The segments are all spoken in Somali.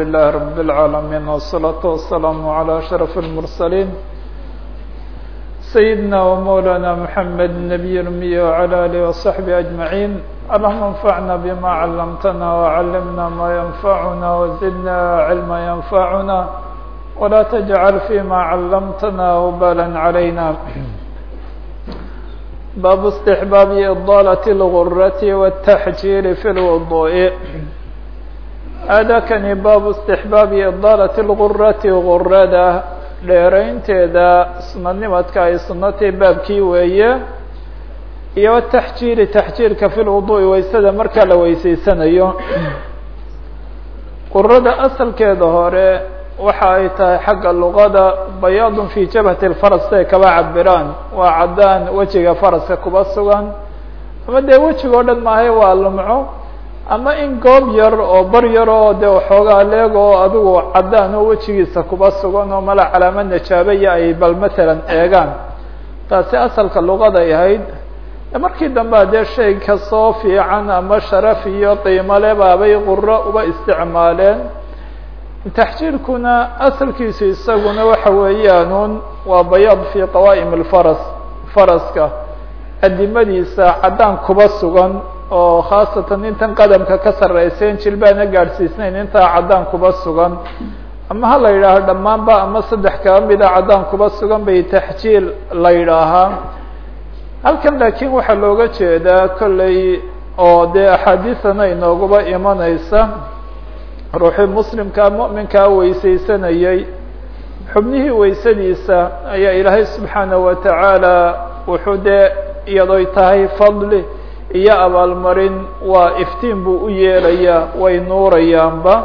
لله رب العالمين والصلاة والسلام على أشرف المرسلين سيدنا ومولانا محمد النبي الأمي وعلى آله وصحبه أجمعين اللهم انفعنا بما علمتنا وعلمنا ما ينفعنا وزدنا علما ينفعنا ولا تجعل فيما علمتنا وبالا علينا باب استحباب إضالة الغرة والتحجير في الوضوء aadaakani baabu istixbaabi idaalati lgurati gurada dheeraynteeda sunadnimadka ay sunatay baabkii weeye iyo taxjiiri taxjiirka fi lwudu'i waysada markaa la weyseysanayo gurada asalkeeda hore waxa ay tahay xagga luqada bayaadun fi jabhati lfaras say kaba cabiraan waa caddaan wejiga faraska kuba sugan ama dee wejiga o dhan maahay waa lumco ama in goob yar oo bar yar oo dee waxoogaa leeg oo adigu caddaan wejigiisa kuba sugan oo mala calaamad najaabaya ay bal masalan eegaan. Taasi asalka luqaday ahayd. Markii dambea dee shay ka soo fiican ama sharaf iyo qiimole baabay quro uba isticmaaleen taxjiirkuna asalkiisu isaguna waxa weeyaanuun waa bayaad fi qawaa'im alfaras faraska. Adimadiisa caddaan kuba sugan oo khaasatan intan qadamka ka sarreysayn jilbaana gaadhsiisnayn intaa caddaan kuba sugan. Ama ha la yidhaaho dhammaanba ama saddex kaba mida caddaan kuba sugan bay taxjiil la yidhaahaa halkan laakiin waxaa looga jeedaa kolley oo dee axaadiisana inooguba imanaysa ruuxii muslimkaa mu'minkaa weysaysanayay xubnihii weysadiisa ayaa ilaahay subxaanaه wa tacaala wuxuu dee iyadoy tahay fadli iyo abaalmarin waa iftiin buu u yeelayaa way nuurayaanba.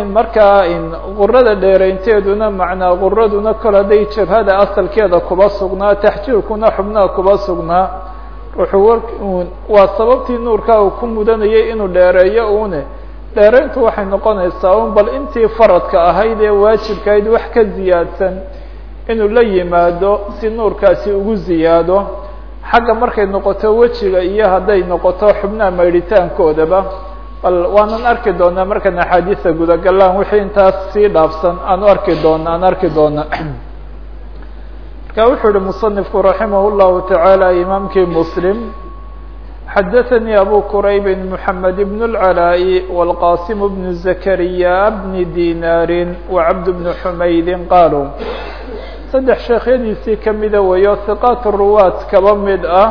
In markaa in qurada dheeraynteeduna macnaa quraduna kol hadday jabhada asalkeeda kuba sugnaa taxjiirkuna xubnaha kuba sugnaa. War waa sababtii nuurkaa uu ku mudanayay inuu dheereeyo une dheerayntu waxay noqonaysaa un bal intii faradka ahayd ee waajibka wax ka ziyaadsan inuu la yimaado si nuurkaasi ugu ziyaado xagga markay noqoto wejiga iyo hadday noqoto xubnaha maydhitaankoodaba bal waanan arki doonaa markaan axaadiisa gudagalaan wixii intaas sii dhaafsan aan u arki doona aan arki doona marka wuxuu yihi musanifku raximah llahu tacaala imaamkii muslim xadaثnي abu qurayb mحamed بن العلاء والqاsim بن زكريا بن dinaari وcabd بن حmaydi qaluu saddex sheekhyadiisii kamida weeyo hiqaat ruwaat kaba mid ah.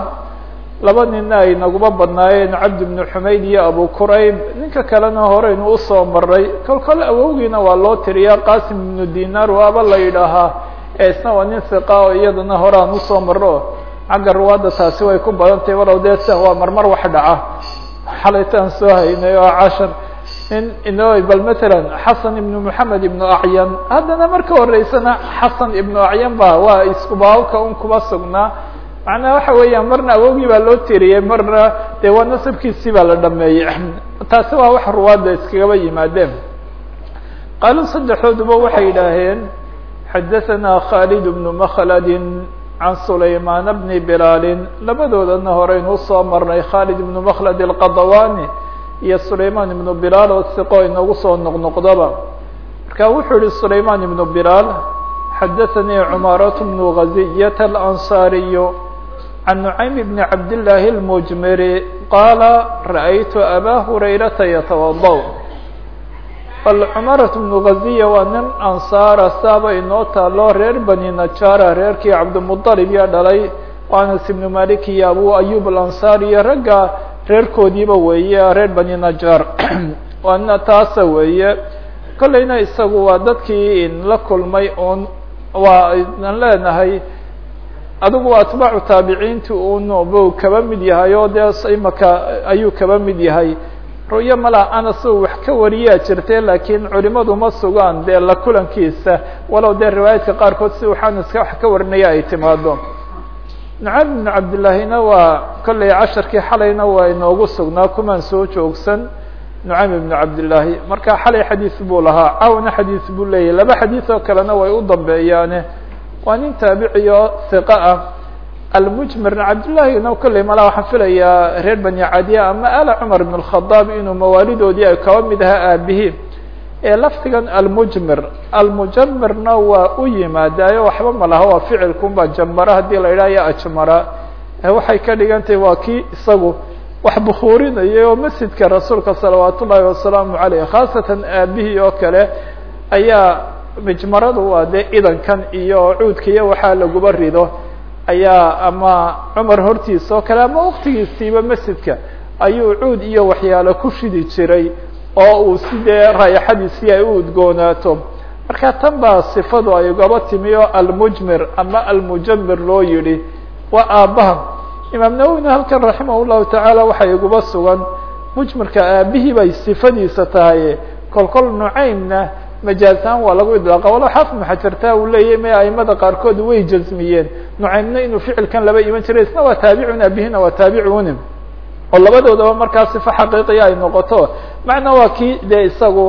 Laba nina ay naguba badnaayeen cabd bnu xumayd iyo abu qurayb ninka kalena horeynu u soo maray kol kol awowgiina waa loo tiriyaa qasim ibnu dinar waaba la yidhaahaa. Ee isna waa nin hiqa oo iyadana hore aan u soo maro xagga ruwaadda taasi way ku badan tahay walow dee sia waa marmar wax dhaca. Xalaytaan soo haynay oo cashar ino bal matalan xasan ibnu moxamed ibnu acyan haddana marka horeysana xasan ibnu acyan ba waa isku baabka un kuba sugnaa. Macnaha waxa weeyaan marna awogii baa loo tiriyey marna dee waa nasabkiisii baa la dhameeyey taasi waa wax ruwaadda iskagaba yimaadeen. Qaalu saddexdooduba waxay yidhaaheen xadaثana khalid bnu makladin can sulaymaan bni bilaalin. Labadoodana horeynu u soo marnay khalid ibnu makhlad alqadawani iyo sulayman ibnu bilaal oo siqo inagu soo noqnoqdaba marka wuxuu yihi sulayman ibnu bilaal xadaثanii cumaarat bnu gaziyata alansaariyu can nucaym ibni cabdillaahi اlmujmiri qaala ra'aytu abaa hurayrata yatawadau bal cumarat bnu gaziya waa nin ansaara saaba inoo taalo reer bani najaara reerkii cabdimudalib yaa dhalay anas ibnu malik iyo abu ayub alansaar iyo ragga reerkoodiiba weeye reer bani najar waana taasa weeye. Kolleyna isagu waa dadkii la kulmay un waa aan leenahay adigu atbaacu taabiciinti un bu kaba mid yahay oo dee imaka ayuu kaba mid yahay. Ru'yo mala anas wax ka wariyaa jirte laakiin culimadu ma sugaan dee la kulankiisa. Walow dee riwaayaadka qaarkood si wax anaska wax ka warinaya ay timaado nucaym ibnu cabdillaahina waa kolley casharkii xalayna waa inoogu sugnaa kumaan soo joogsan nucaym ibnu cabdillaahi marka xalay xadiis buu lahaa cawna xadiis buu leeyahy laba xadiis oo kalena way u dambeeyaane. Waa nin taabici oo hiqa ah. Almujmirna cabdillahina kolley malaa waxaan filayaa reer bani cadiya ama ala cumar ibn اkhadaab inuu mawaalidoodii ay kaba mid ahaa ee lafdigan almujmir almujamirna waa u yimaadaayo waxba ma laha waa ficilkunba jamara haddii la yidhaha ya ajmara. Waxay ka dhigan tahay waa kii isagu wax bukhuurinayay oo masjidka rasuulka salawaat wasalaamu caleyh khaasatan aabihii oo kale ayaa mijmaradu waa dee idankan iyo cuudka waxaa laguba rido ayaa ama cumar hortiisa oo kale ama waktigiisiiba masjidka ayuu cuud iyo waxyaalo ku shidi jiray oo uu sidee raayaxadiisii ay u udgoonaato. Marka tan baa sifadu ay ugaba timi oo almujmir ama almujamir loo yihi waa aabbaha imaam nawowina halkan raximah llahu tacaala waxay iguba sugan mujmirka aabihii bay sifadiisa tahay kol kol nucaymna majaaزhaan waa lagu idlaaqa. Walo xaafid maxajartaa uu leeyahy ma aimada qaarkood way jazmiyeen. Nucaymna inuu ficilkan laba iman jiray isna waa taabicun aabihina waa taabicuni oo labadoodaba markaa sifo xaqiiqiya ay noqoto. Macna waa kii dee isagu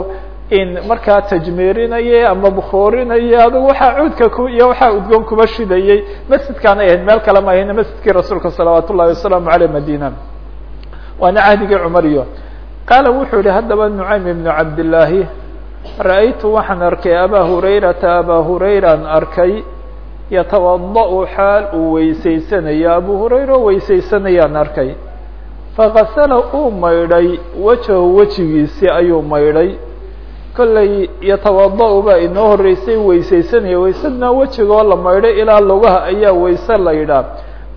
in markaa tajmeerinayay ama bukoorinayay adigu waxaa cuudka ku iyo waxaa udgoon kuba shidayey masjidkaan ay meel kale ma ahayn masjidkii rasuulka salawaat wasalaamu aleyh madina waana cahdigii cumar iyo. Qaala wuxuu yihi haddaba nucaym ibnu cabdillaahi ra'aytu waxaan arkay abaa hurayrata. Abaa hurayraan arkay yatawada-u xaal uu weysaysanayo abu hurayra weysaysanayaan arkay fakasala uu maydhay wejahu wejigiisii ayuu maydhay. Kollay yatawada-u baa inoo horreysay weysaysanaya waysadna wejigoo la maydhay ilaa lugaha ayaa wayse la yidhaah.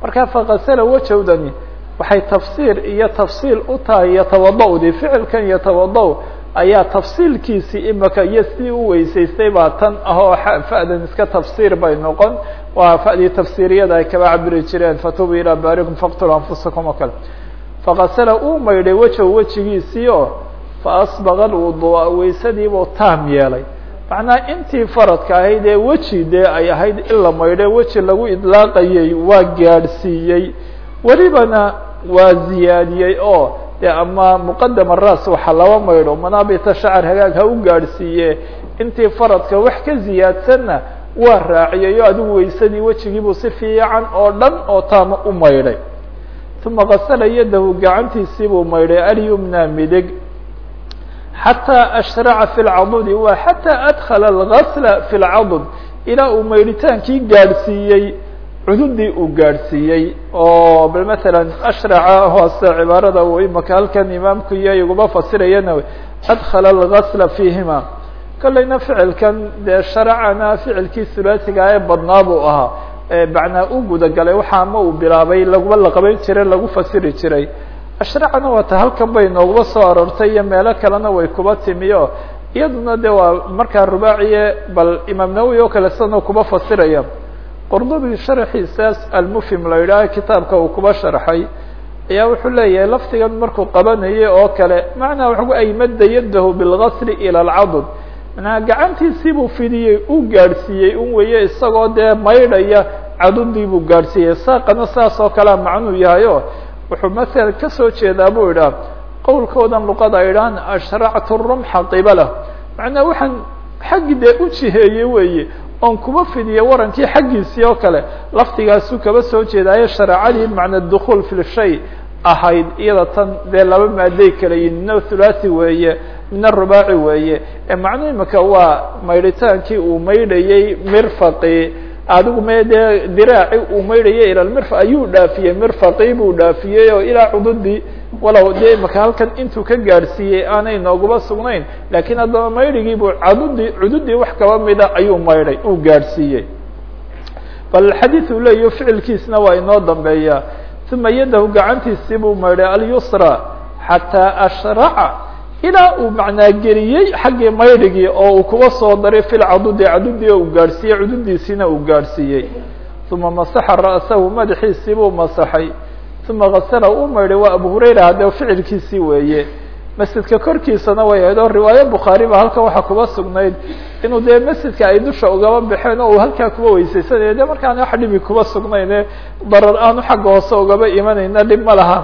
Marka fakasala wejowdani waxay tafsiir iyo tafsiil u tahay yatawada-di ficilkan yatawada- ayaa tafsiilkiisii imika iyo sidii u weysaystay baa tan ahoo fa'dan iska tafsiir bay noqon. Waa fa'dii tafsiiriyada ay kaba cabiri jireen fatubu ilaa baarikum faqtulu anfusakum oo kale fakasala uu maydhay wejigiisii oo faasbaqa lwuduu'a weysadiibuu taam yeelay. Macnaha intii faradka ahayd ee weji dee ay ahayd in la maydhay weji lagu idlaaqayay waa gaadhsiiyey. Welibana waa ziyaadiyey oo de ama muqadama ras waxa laba maydho manaabita shacar hagaag ha u gaadhsiiye intii faradka wax ka ziyaadsanna waa raaciyay o adigu weysadii wejigiibuu si fiican oo dhan oo taama u maydhay uma kasala yadahu gacantiisiibuu maydhay alyumna midig xataa ashraca fi lcadudi waa xataa adkala algasla fi lcadud ilaa uu maydhitaankii gaadhsiiyey cududii uu gaadhsiiyey oo bal ashraca hoose cibaarada uu imaka halkan imaamku iyo iguma fasirayana adkala algasla fiihima kolleyna ficilkan dee sharacana ficilkii hulaasiga ee badnaa buu ahaa macnaa u gudagalay waxa ama uu bilaabay laguma la qaban jiray lagu fasiri jiray. Ashracana waata halkan bay nooguma soo aroortay iyo meelo kalena way kuba timi o iyaduna de waa markaa rubaaciye bal imaam nawowi oo kale sidanoo kuba fasiraya. Qordobi sharxiisaas almufhim la yidhaaha kitaabka uu kuba sharxay. Ayaa wuxuu leeyahay laftigan markuu qabanayay oo kale macnaa waxu aymada yadahu bilgasli ila alcadud manaa gacantiisiibuu fidiyey uu gaadhsiiyey un weeye isagoo dee maydhaya cadudii buu gaadhsiiyey. Saaqana saas oo macnuu yahay o wuxuu masala ka soo jeedaa buu idhaah qowlkoodan luqada ay idhahan ashractu rumxa qibalah macnaa waxaan xaggi dee u jiheeyey weeye oon kuma fidiye warankii xaggiisii oo kale. Laftigaasuu kaba soo jeedaayo shareecadii macna dukuul fi ahayd iyada tan dee laba maaday kala yihiin mina thulathi weeye mina rubaaci weeye. Macnu imika waa maydhitaankii uu maydhayey mirfaqi adigu me dee diraaci uu maydhayay ila mirfa ayuu dhaafiyey mirfaqii buu dhaafiyey oo ilaa cududii walow dee imaka halkan intuu ka gaadhsiiyey aanay nooguba sugnayn laakiin haddaba maydhigii buu cadudii cududii wax kaba mida ayuu maydhay uu gaadhsiiyey. Bal xadiid uu ficilkiisna waa inoo dambeeya uma yadahu gacantiisii buu maydhay alyusra xataa ashraca ilaa uu macnaa geliyey xaggii maydhigii oo uu kuba soo daray fi lcadudi cadudii uu gaadhsiiyey cududiisiina uu gaadhsiiyey. Uma masaxa ra'sahu madaxiisii buu masaxay. Uma kasala uu maydhay waa abu hurayra haddee ficilkiisii weeye masjidka korkiisana way ahayd oo riwaayo bukhaari ba halkan waxaa kuba sugnayd inuu dee masjidka ay dusha ugaba baxeen oo uu halkaa kuba weysaysanayo de markaan wax dhibi kuba sugnayne darar aanu xagga hoose ugaba imanayna dhib ma laha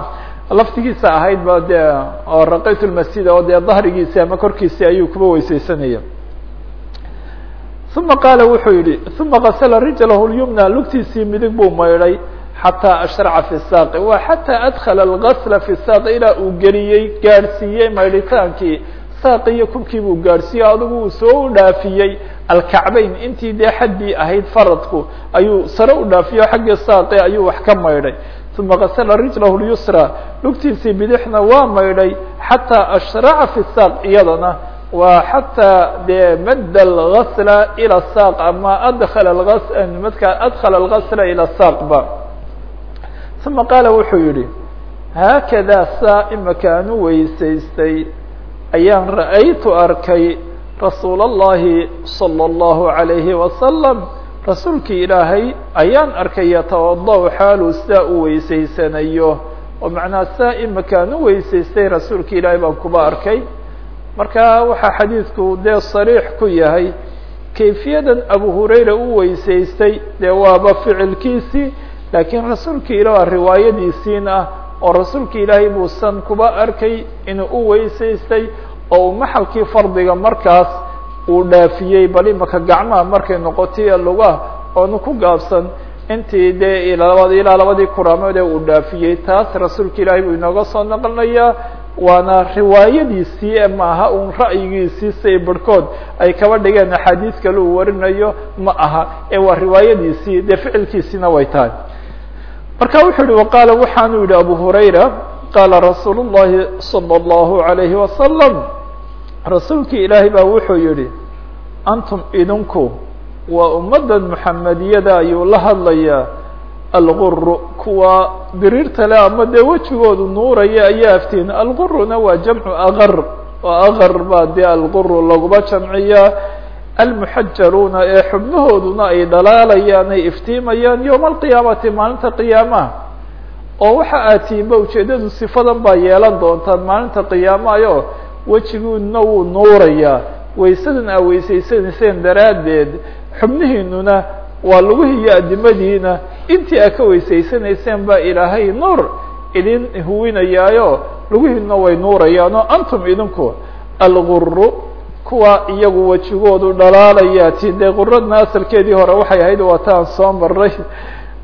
laftigiisa ahayd ba de oo raqayt lmasjid oo dee dahrigiisi ama korkiisi ayuu kuba weysaysanaya. Uma qaala wuxuu yihi uma kasla rijlahu lyumna lugtiisii midig buu maydhay xataa ashraca fi saaqi wa xataa adkala algasla fi saaqi ilaa uu geliyey gaadhsiiyey maydhitaankii saaqi iyo kubkii buu gaadhsiiye adigu uu soo dhaafiyey. Alkacbayn intii dee xaddii ahayd faradku ayuu sare u dhaafiyo xaggii saaqi ayuu wax ka maydhay uma gasla rijlahu lyusra lugtiisii bidixna waa maydhay xataa ashraca fi saaq iyadana waa xataa dee madda algasla ila saaq ama adkala madka adkala algasla ila saaq ba uma qaala wuxuu yihi haakada saa imaka aan u weysaystay ayaan ra'aytu arkay rasuul اllahi salى اllahu عalayhi wasalam rasuulkii ilaahay ayaan arkay yatawada xaaluu saa u weysaysanayo oo macnaa saa imaka aan u weysaystay rasuulki ilaahay baan kuba arkay. Marka waxaa xadiidku dee sariix ku yahay kayfiyadan abu hurayra u weysaystay dee waaba ficilkiisii laakiin rasuulki ilah riwaayadiisiin ah oo rasuulka ilaahay buusan kuba arkay inuu u weysaystay oo uu maxalkii fardiga markaas uu dhaafiyey bal imaka gacmaha markay noqotay lugaha oonu ku gaabsan intii dee labad ilaa labadii kuraamood ee uu dhaafiyey taas rasuulka ilaahay buu inooga soo naqlinayaa waana riwaayadiisii maaha un ra'yigiisii say barhkood ay kaba dhigeen axaadiis kale uu warinayo ma aha ee waa riwaayadiisii dee ficilkiisiina way tahay marka wuxuu yihi waqaala waxaanu yihi abu hurayra qaala rasuul الlahi salى الlahu عalayhi wasalam rasuulkii ilaahay baa wuxuu yihi antum idinku waa ummaddan muxamediyada ayuu la hadlayaa. Alguru kuwa biriirta le ama dee wejigoodu nuuraya ayaa aftiin alguruna waa jamcu akar oo akar baa dee alguru laguma jamciyaa. Almuxajaruuna ee xubnahooduna ay dhalaalayaan ay iftiimayaan yowma alqiyaamati maalinta qiyaamaha. Oo waxa aad tihiinba ujeeddadu sifadan baa yeelan doontaan maalinta qiyaamahayo wejigiinuna wuu nuurayaa waysadan aa weysaysanayseen daraaddeed xubnihiinuna waa lugihii iyo adimadiina intii aa ka weysaysanayseen baa ilaahay nuur idin huwinayaayo lugihiinuna way nuurayaanoo antum idinku. Alguru kuwa iyagu wejigoodu dhalaalaya ti dee quradna asalkeedii hore waxay ahayd waataan soo maray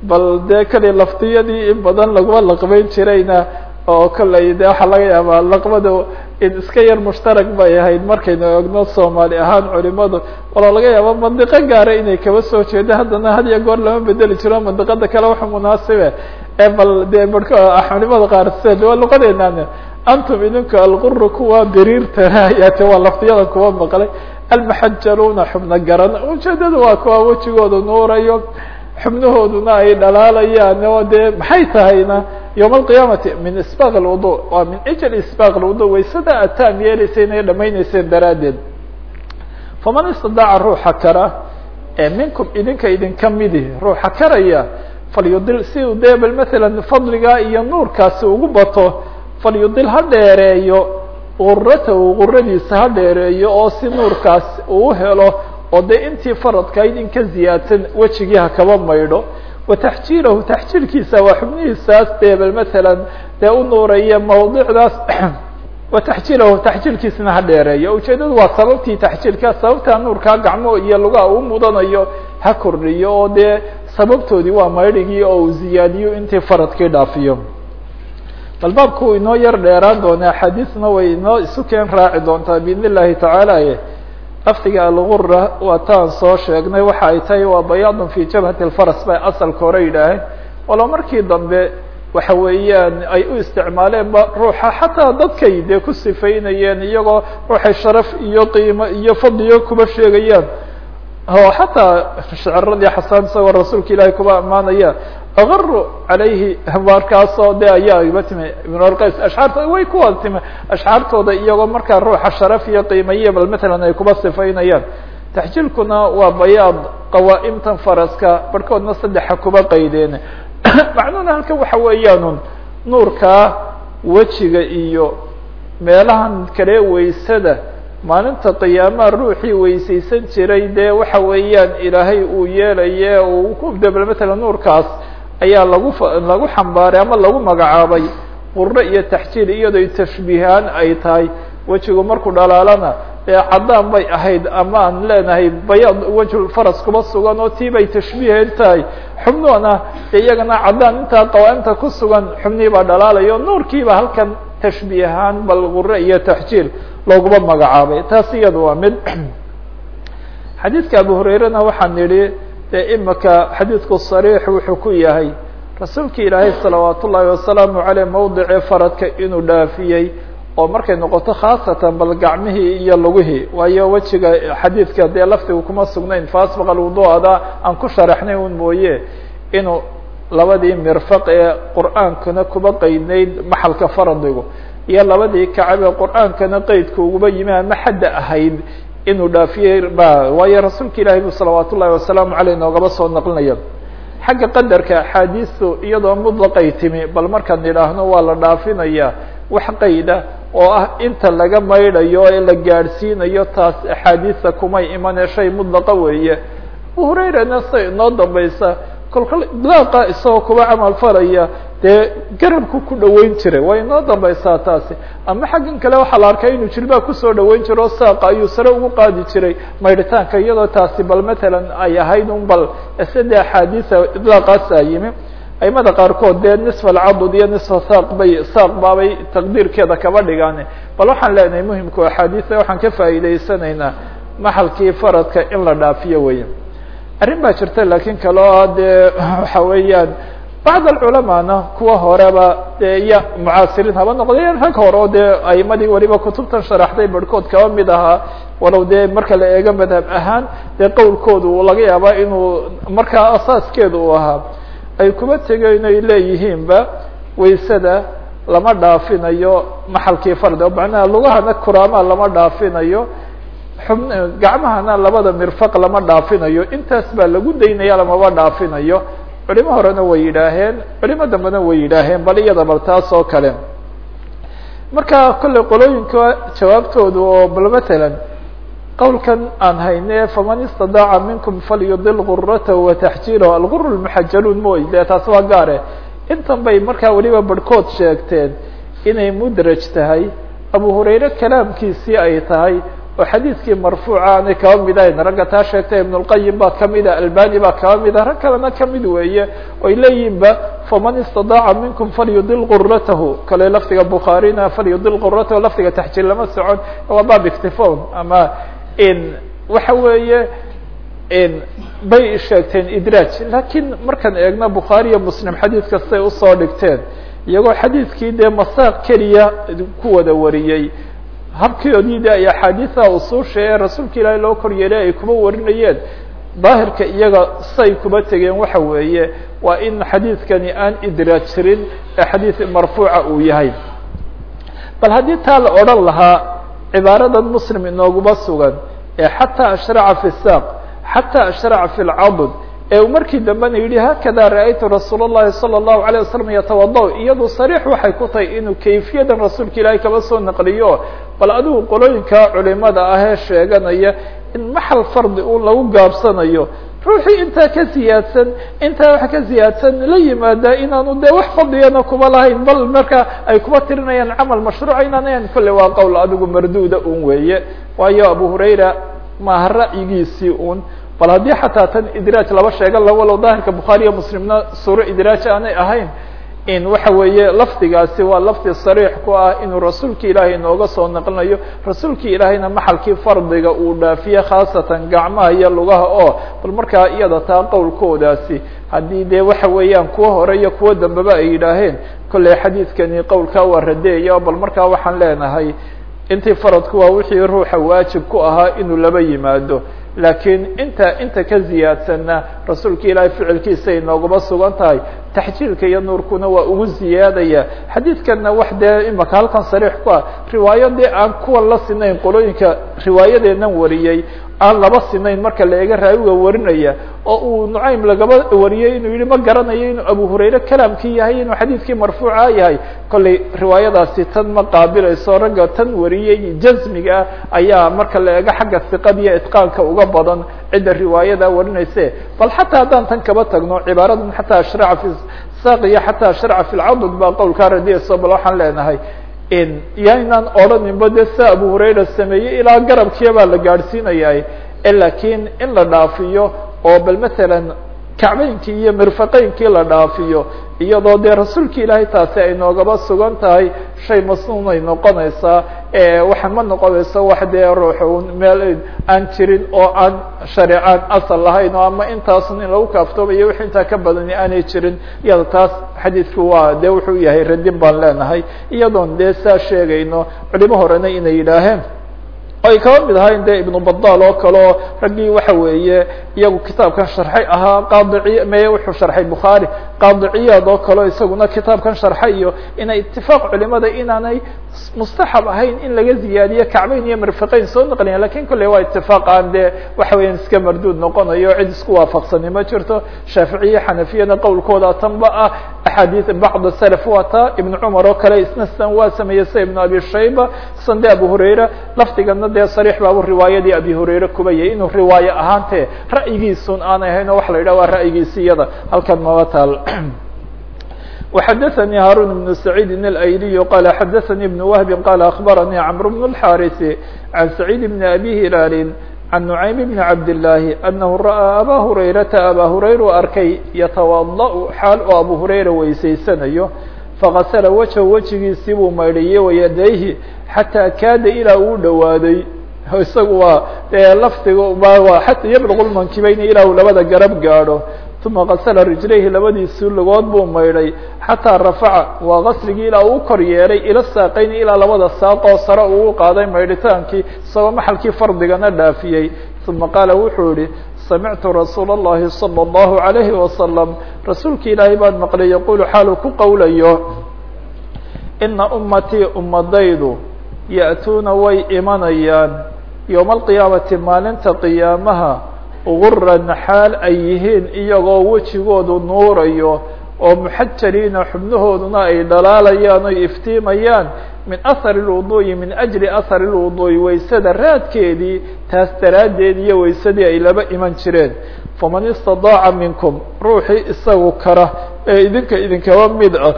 bal dee kali laftiyadii in badan laguma laqbeyn jirayna oo kollay de waxaa laga yaabaa laqbada in iska yar mushtarak bay ahayd. Markaynu ogno soomaali ahaan culimadu waloo laga yaaba mandiqo gaara inay kaba soo jeedo. Haddana had iyo goor lama bedeli jiro mandiqada kale waxa munaasibe. Ee bal dee barhko culimada qaar sed waa luqadeenaan antum idinku alguru kuwa biriirtanayaate waa laftiyada kuwa maqlay. Almuxajaruuna xubno garan. Ujeedada waa kuwa wejigooda nuurayo xubnahooduna ay dhalaalayaan dee maxay tahayna yowma alqiyaamati min isbaq alwudu waa min ijl isbaq alwudu waysada aad taam yeelayseen ee dhamaynayseen daraaddeed. Faman istadaaca ruuxa kara ee minkum idinka idinka midi ruuxa karaya falyudil si uu dee bal matala fadligaa iyo nuurkaasi ugu bato falyudil ha dheereeyo guratahu guradiisa ha dheereeyo oo si nuurkaas uu helo oo dee intii faradkayd in ka ziyaadsan wejigii ha kaba maydho wa taxjiilahu taxjiilkiisa waa xubnihiisaas dee bal matalan dee u nuuraya mawdicdaas wa taxjiilahu taxjiilkiisana ha dheereeyo. Ujeedadu waa sababtii taxjiilka sababtaa nuurkaa gacmo iyo lugaha uu mudanayo ha kordhiyo oo dee sababtoodii waa maydhigii oo uu ziyaadiyo intii faradkii dhaafiyo. Bal baabku inoo yar dheeraan doona axaadiisna way inoo isu keen raaci doontaa biidn illahi tacaala lafdiga algura waa taan soo sheegnay. Waxa ay tahay waa bayaadun fi jabhati lfaras bay asalka hore yidhaaheen walo markii dambe waxa weeyaan ay u isticmaaleen ruuxa xataa dadkay dee ku sifaynayeen iyagoo ruuxay sharaf iyo qiimo iyo fadliyo kuba sheegayaan. Oo xataa sheceradii xasan isagoo rasuulka ilaahay kuba ammaanaya agaru calayhi markaasoo de ayaa iba timi ibnulqays ashcaartooda way kuwa timi ashcaartooda iyagoo markaa ruuxa sharaf iyo qiimayiya bal matalan ay kuba sifaynayaan taxjiilkuna waa bayaad qawaa'imtan faraska barhkoodna saddexa kuba qaydeen macnuhuna halkan waxa weeyaanun nuurkaa wejiga iyo meelahan kale weysada maalinta qiyaamaha ruuxii weysaysan jiray dee waxa weeyaan ilaahay uu yeelaye uu ku debel matalan nuurkaas ayaa lagu lagu xambaaray ama lagu magacaabay qurro iyo taxjiil iyadoo tashbiihaan ay tahay. Wejigu markuu dhalaalana ee caddaan bay ahayd ama aan leenahay bayaad wejhulfaras kuba sugan oo tii bay tashbiihen tahay. Xubnuhuna iyagana caddaan intaa qawaamta ku sugan xubnihii baa dhalaalayo nuurkiiba halkan tashbiihaan bal qurre iyo taxjiil looguma magacaabay. Taas iyada waa mid. Xadiidka abu hurairena waxaan nidhi dee imika xadiidku sariix wuxuu ku yahay rasuulki ilaahay salawaat ullaahi wasalaamu caleyh mawdicii faradka inuu dhaafiyey oo markay noqoto khaasatan bal gacmihii iyo lugihii waayo wejiga xadiidka dee laftigu kuma sugnayn faasbaq alwuduada aan ku sharaxnay un mooye inuu labadii mirfaq ee qur'aankana kuba qeydnayd maxalka faradigu iyo labadii kacab ee qur'aankana qeydka uguba yimi ama xadda ahayd inuu dhaafiyey waayo rasuulka ilaahay bu salawaat ullahi wasalaamu caleyh noogaba soo naqlinaya. Xagga qadarka axaadiistu iyadoo mudlaqay timi bal markaan idhaahno waa la dhaafinaya wax qayda oo ah inta laga maydhayo ee la gaadhsiinayo taas axaadiista kumay imane shay mudlaqa weeye. Abu hurayrana sa inoo dambaysa kolkol idlaaqa isagoo kuba camal falaya dee garabku ku dhaweyn jiray way inoo dambaysaa taasi. Ama xaggan kale waxaa la arkay inuu jilbaa ku soo dhaweyn jiro o saaqa ayuu sare ugu qaadi jiray maydhitaanka iyadoo taasi bal matalan ay ahayd un bal sade axaadiisa idlaaqaasaa yimi. Aimada qaarkood dee nisfa alcadud iyo nisfa saaq bay saaq baabay taqdiirkeeda kaba dhigaan bal waxaan leenahay muhimku axaadiisa waxaan ka faa'iidaysanaynaa maxalkii faradka in la dhaafiyo weeye. Arrin baa jirta laakiin kale oo dee waxa weeyaan bacd alculamana kuwa horeba dee iyo mucaasiriin haba noqday rag hore oo dee aimadii waliba kutubtan sharaxday barhkood kaba mid ahaa walow dee marka la eego madhab ahaan dee qowlkoodu laga yaabaa inuu markaa asaaskeeda uu ahaa ay kuba tegeen ay leeyihiinba waysada lama dhaafinayo maxalkii fardi oo macnaha lugahana kuraamaa lama dhaafinayo xub gacmahana labada mirfaq lama dhaafinayo intaas baa lagu daynaya lamaba dhaafinayo culimo horena way yidhaaheen culimo dambena way yidhaaheen bal iyada bal taas oo kale. Marka kolley qolooyinka jawaabtoodu oo bal matalan qowlkan aan hayne faman istadaaca minkum falyudil guratahu wataxjiilahu algur lmuxajaluun mooy dee taas waa gaare. Intan bay markaa weliba barhkood sheegteen inay mudraj tahay abu hurayre kalaamkiisii ay tahay oo xadiidkii marfuuca aanay kaba mid ahayn. Ragga taa sheegtay ibn اlqayim baa ka mid a albani baa kaba mid ah rag kalena ka mid weeye oy leeyihinba faman istadaaca minkum falyudil guratahu kale lafdiga bukhaarina falyudil guratahu lafdiga taxjiil lama socon waa bab iktifon ama waxa weeye bay sheegteen idraaj. Lakiin markaan eegno bukhaari iyo muslim xadiid kastay u soo dhigteen iyagoo xadiidkii dee masaaq keliya ku wada wariyey habkoodii de ay axaadiisa usuusha ee rasuulka ilaahay loo kor yeelay ay kuba warinayeen. Daahirka iyaga say kuba tegeen waxa weeye waa in xadiidkani aan idraaj jirin ee xadiid marfuuca uu yahay. Bal haddii taa la odhan lahaa cibaaradan muslim inooguma sugan ee xataa ashraca fi saaq xataa ashraca fi lcadud ee uu markii dambena yidhi hakada ra'aytu rasuul الlahi salى الlahu عalيه wasalam yatawada iyadu sariix waxay ku tahay inuu kayfiyadan rasuulka ilaahay kaba soo naqliyo bal adigu qolooyinka culimada ahee sheeganaya in maxal fardi un lagu gaabsanayo ruuxii intaa ka siyaadsan intaa wax ka siyaadsan la yimaada inaanu dee wax fadiyana kuba lahayn bal marka ay kuba tirinayaan camal mashruuca inaanayan kolle waa qowl adigu marduuda un weeye waayo abu hurayra maaha ra'yigiisii un bal haddii xataa tan idraaj laba sheega lawalow daahirka bukhaariya muslimna suuro idraaj aanay ahayn in waxa weeye lafdigaasi waa lafdi sariix ku ah inuu rasuulki ilaahay inooga soo naqlinayo. Rasuulki ilaahayna maxalkii fardiga uu dhaafiye khaasatan gacmaha iyo lugaha oo bal markaa iyada taa qowlkoodaasi. Haddii dee waxa weeyaan kuwa hore iyo kuwa dambeba ay yidhaaheen kolley xadiidkani qowlkaa waa radeeya bal markaa waxaan leenahay intii faradku waa wixii ruuxa waajib ku ahaa inuu laba yimaado laakiin inta inta ka ziyaadsanna rasuulka ilaahay ficilkiisa ay noogaba sugan tahay taxjiilka iyo nuurkuna waa ugu ziyaadaya. Xadiidkanna wax dee imaka halkan sariix ku ah riwaayo dee aan kuwan la sinayn qolooyinka riwaayadeennan wariyey aan laba sinayn marka la eega raawiga warinaya oo uu nucaym lagaba wariyey inuu yihi ma garanayo inuu abu hurayre kalaamkii yahay inuu xadiidkii marfuuca yahay. Kollay riwaayadaasi tan ma qaabilayso ragga tan wariyey jazmiga ah ayaa marka la eego xagga siqada iyo itqaanka uga badan cidda riwaayada warinayse. Bal xataa haddaan tan kaba tagno cibaaradan xataa ashraca fi saaq iyo xataa ashraca fi lcadud baa qowlkaa radiyayso bal waxaan leenahay yaynaan odhaninba de sia abu hurayra sameeyey ilaa garabkiya la gaadhsiinaya lakiin in la dhaafiyo oo bal matalan kacbeynkii iyo mirfaqeynkii la dhaafiyo iyadoo dee rasuulki ilaahay taasi ay noogaba sugan tahay shay masnuunay noqonaysaa waxa ma noqonayso wax dee ruux meel aan jirin oo aan shareecaan asal lahayn oo ama intaasun in lagu kaaftoomayo wix intaa ka badani aanay jirin iyada taas xadiidku waa dee wuxuu yahay radin baan leenahay iyadoon dee saa sheegayno culimo horena inay yidhaaheen ay kaba mid ahayn de ibnu badal oo kale oo raggii waxa weeye iyagu kitaabkan sharxay ahaa qaadici meye wuxuu sharxay bukhaari. Qaadiciyaad oo kaleo isaguna kitaabkan sharxay iyo inay itifaaq culimada inaanay mustaxab ahayn in laga ziyaadiyo kacbeyn iyo mirfiqeyn soo naqliyan laakiin kolley waa itifaaq aan dee waxa weeyaan iska marduud noqonayo cid isku waafaqsani ma jirto. Shaaficiye xanafiyana qowlkooda tanba ah axaadiis bacd salaf waa taa ibnu cumar oo kale isna sidan waa sameeyey sida ibnu abi shayba sidan de abu hurayra lafdigana dee sariix baabu riwaayadii abi hurayre kuba yahay inuu riwaaye ahaante ra'yigiisun aanay ahayn oo waxa la yidhah waa ra'yigiisi iyada halkan maba taal وxdثnي hاrون بن سعيد الأيلي qال xdثnي بن وهب qال أخبرني cمرو بن الحارث عن سعيد بن أبي هلال عن نعيم بن عبد الله أنه رأى أbا هريرةa أbا هرير arkay yتوaضأ xaal oo أبو هريرة weysaysanayo فغسل وجه wejigiisii buu maydhayey ويadayhi حatىa kaada ilaa uu dhowaaday isagu waa dee lafdiga xatى yبلغ الmankibeyn ilaa uu labada garab gaadho uma gasla rijlayhi labadiisii lugood buu maydhay xataa rafaca waa gasligii ilaa uu kor yeelay ila saaqayni ilaa labada saaqoo sare uu qaaday maydhitaankii isagoo maxalkii fardigana dhaafiyey uma qaala wuxuu yihi samictu rasuula اllahi salى اllahu عalayhi wasalam rasuulki ilaahay baan maqlay yaqulu xaaluu ku qowlayo ina ummatii ummadaydu ya'tuuna way imanayaan. Yowma alqiyaamati maalinta qiyaamaha guran xaal ay yihiin iyagoo wejigoodu nuurayo oo muxajariina xubnahooduna ay dhalaalayaan oy iftiimayaan min ahari lwuduu'i min ajli ahari lwuduu'i waysada raadkeedii taas daraaddeed iyo waysadii ay laba iman jireen. Faman istadaaca minkum ruuxii isagu kara ee idinka idinkaba mid ah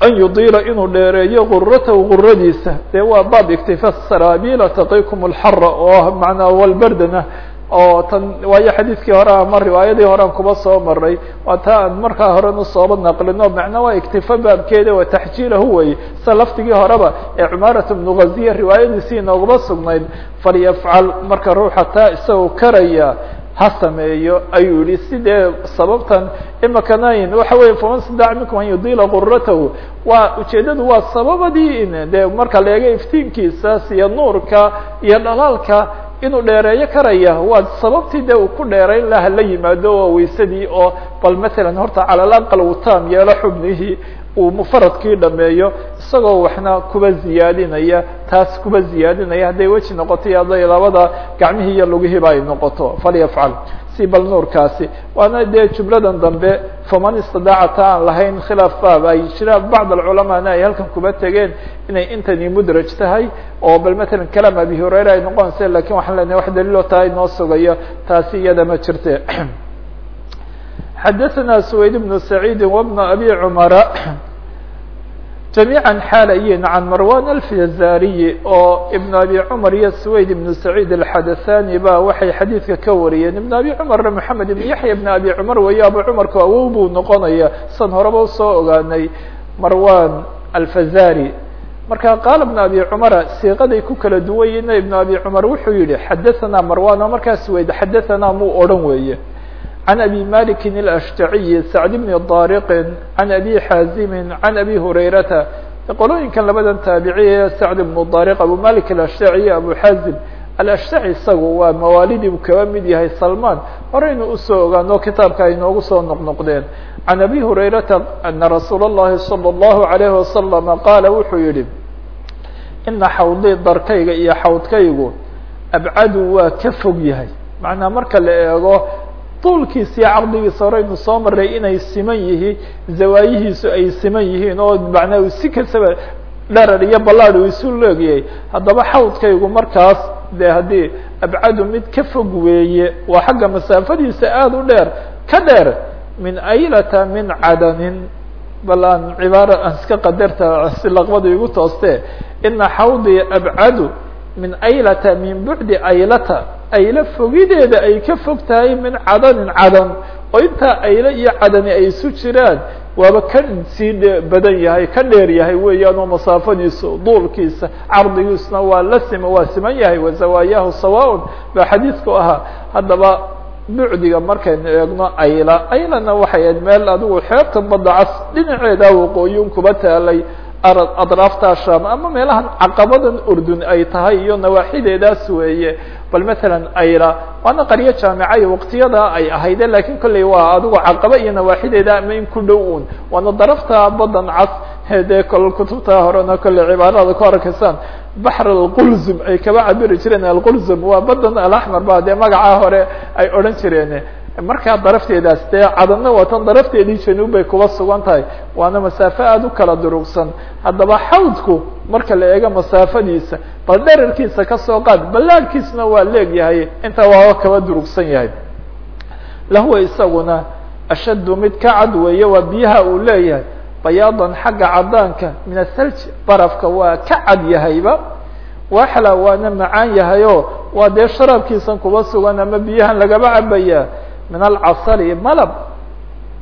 an yudiila inuu dheereeyo guratahu guradiisa dee waa baab iktifa saraabiila taqikum lxara oo manaa walbardana oo tan waayo xadiidkii hore ama riwaayadii horean kuba soo maray waa taa markaa horena sooba naqlino. Macna waa iktifa baabkeeda waa taxjiilahu wey sida laftigii horeba ee cumaarat bnu ghaziya riwaayadiisii inoogaba sugnayd falyafcal marka ruuxa taa isagoo karaya ha sameeyo ayuu yihi sidee sababtan imakanayn waxa weeye faman sadac minkum an yudiila guratahu waa ujeedadu waa sababadii dee marka la eega iftiinkiisaas iyo nuurka iyo dhalaalka inuu dheereeyo karaya waa sababtii de uu ku dheerayn laha la yimaado oo waysadii oo bal matalan horta cala alaqal uu taam yeelo xubnihii uu mufaradkii dhameeyo isagoo waxna kuba ziyaadinaya taas kuba ziyaadinaya hadday weji noqoto iyo hadday labada gacmihii iyo lugihiiba ay noqoto falyafcal si bal nuurkaasi waana dee jumladan dambe faman istadaacata aan lahayn khilaaf baab ay jiraan bacd alculamaana ay halkan kuba tegeen inay intani mudraj tahay oo bal matalan kalaam abi hurayra ay noqonaysa lakin waxaan leenahay wax daliilo taa inoo sugayo taasi iyada ma jirte xadaثna سwayd بن سacيidi وبن أbي cmara جamيعا xaalayin can marwan alfazariyi oo ibn abi cumar iyo swayd ibn saciid alxadathani ba waxay xadiidka ka wariyeen ibn abi cumarna moxamed ibn yaxya ibn abi cumar weeye abu cumarka awow buu noqonaya san horeba usoo ogaanay marwan alfazari marka qaala ibn abi cumara siiqaday ku kala duwan yihiin ibn abi cumar wuxuu yihi xadathana marwan oo markaa swayd xadathana muu odhan weeye عن أبي مالك الأشتعي سعد بن طارق عن أبي حازم عن أبي هريرة qolooyinkan labadan taabiciye سعد بن طارق أبو مالك الأشتعي أبو حازم الأشتعي isagu waa mawaalidii buu kaba mid yahay سلمان horeynu usoo ogaano kitaabka ay noogu soo noqnoqdeen عن أبي هريرة أن رsuuل اللhi صلى الله عليه وسلم qاaل wuxuu yihi إنa xawdii darkayga iyo xawdkaygu abcadu waa ka fog yahay maعnaa marka la eego tuulkiisa iyo caqdigiisa horeynu soo maray inay siman yihiin zawaayihiisu ay siman yihiin oo macnaa si kastaba dharar iyo ballaad uu isu leegyahay haddaba xawdkaygu markaas de haddii abcadu mid ka fog weeye waa xagga masaafadiisa aada u dheer ka dheer min aylata min cadanin. Bal aan cibaaro aan iska qadarta si laqbada igu tooste ina xawdii abcadu min aylata min bucdi aylata ayla fogideeda ay ka fog tahay min cadanin cadan. Oo intaa ayle iyo cadani ay isu jiraan waaba ka sii badan yahay ka dheer yahay weeyaan oo masaafadiisu duulkiisa cardigiisuna waa la sima waa siman yahay wazawaayahu sawaun baa xadiidku ahaa haddaba bucdiga markaynu eegno ayla aylana waxay ahayd meel adigu xeebta badda cas dhinaceeda waqooyin kuba taalay adraafta ama meelahan caqabadan urdun ay tahay iyo nawaaxideedaas weeye bal matalan ayla waana qaryo jaamicay waqtiyada ay ahayde laakiin kolley waa adigu caqaba iyo nawaaxideeda ama in ku dhow un waana darafta badan cas dee kol kutubta horena kolley cibaarada ku arkaysaan. Baxr alqulzum ay kaba cabiri jireen alqulzum waa badan alaxmar ba dee magacaa hore ay odhan jireen markaa darafteedaas dee cadadna waa darafteedii januub bay kuba sugan tahay. Waana masaafo aada u kala durugsan. Haddaba xawdku marka la eego masaafadiisa bal dherarkiisa ka soo qaad ballaadhkiisna waa leegyahay intaa waaba kaba durugsan yahay. Lahuwa isaguna ashaddu mid ka cad weeye waa biyaha uu leeyahay. Bayaadan xagga cadaanka min asalj barafka waa ka cad yahayba. Waxla waana macaan yahayo waa dee sharaabkiisan kuba sugan ama biyahan lagaba cabaya min alcasali malab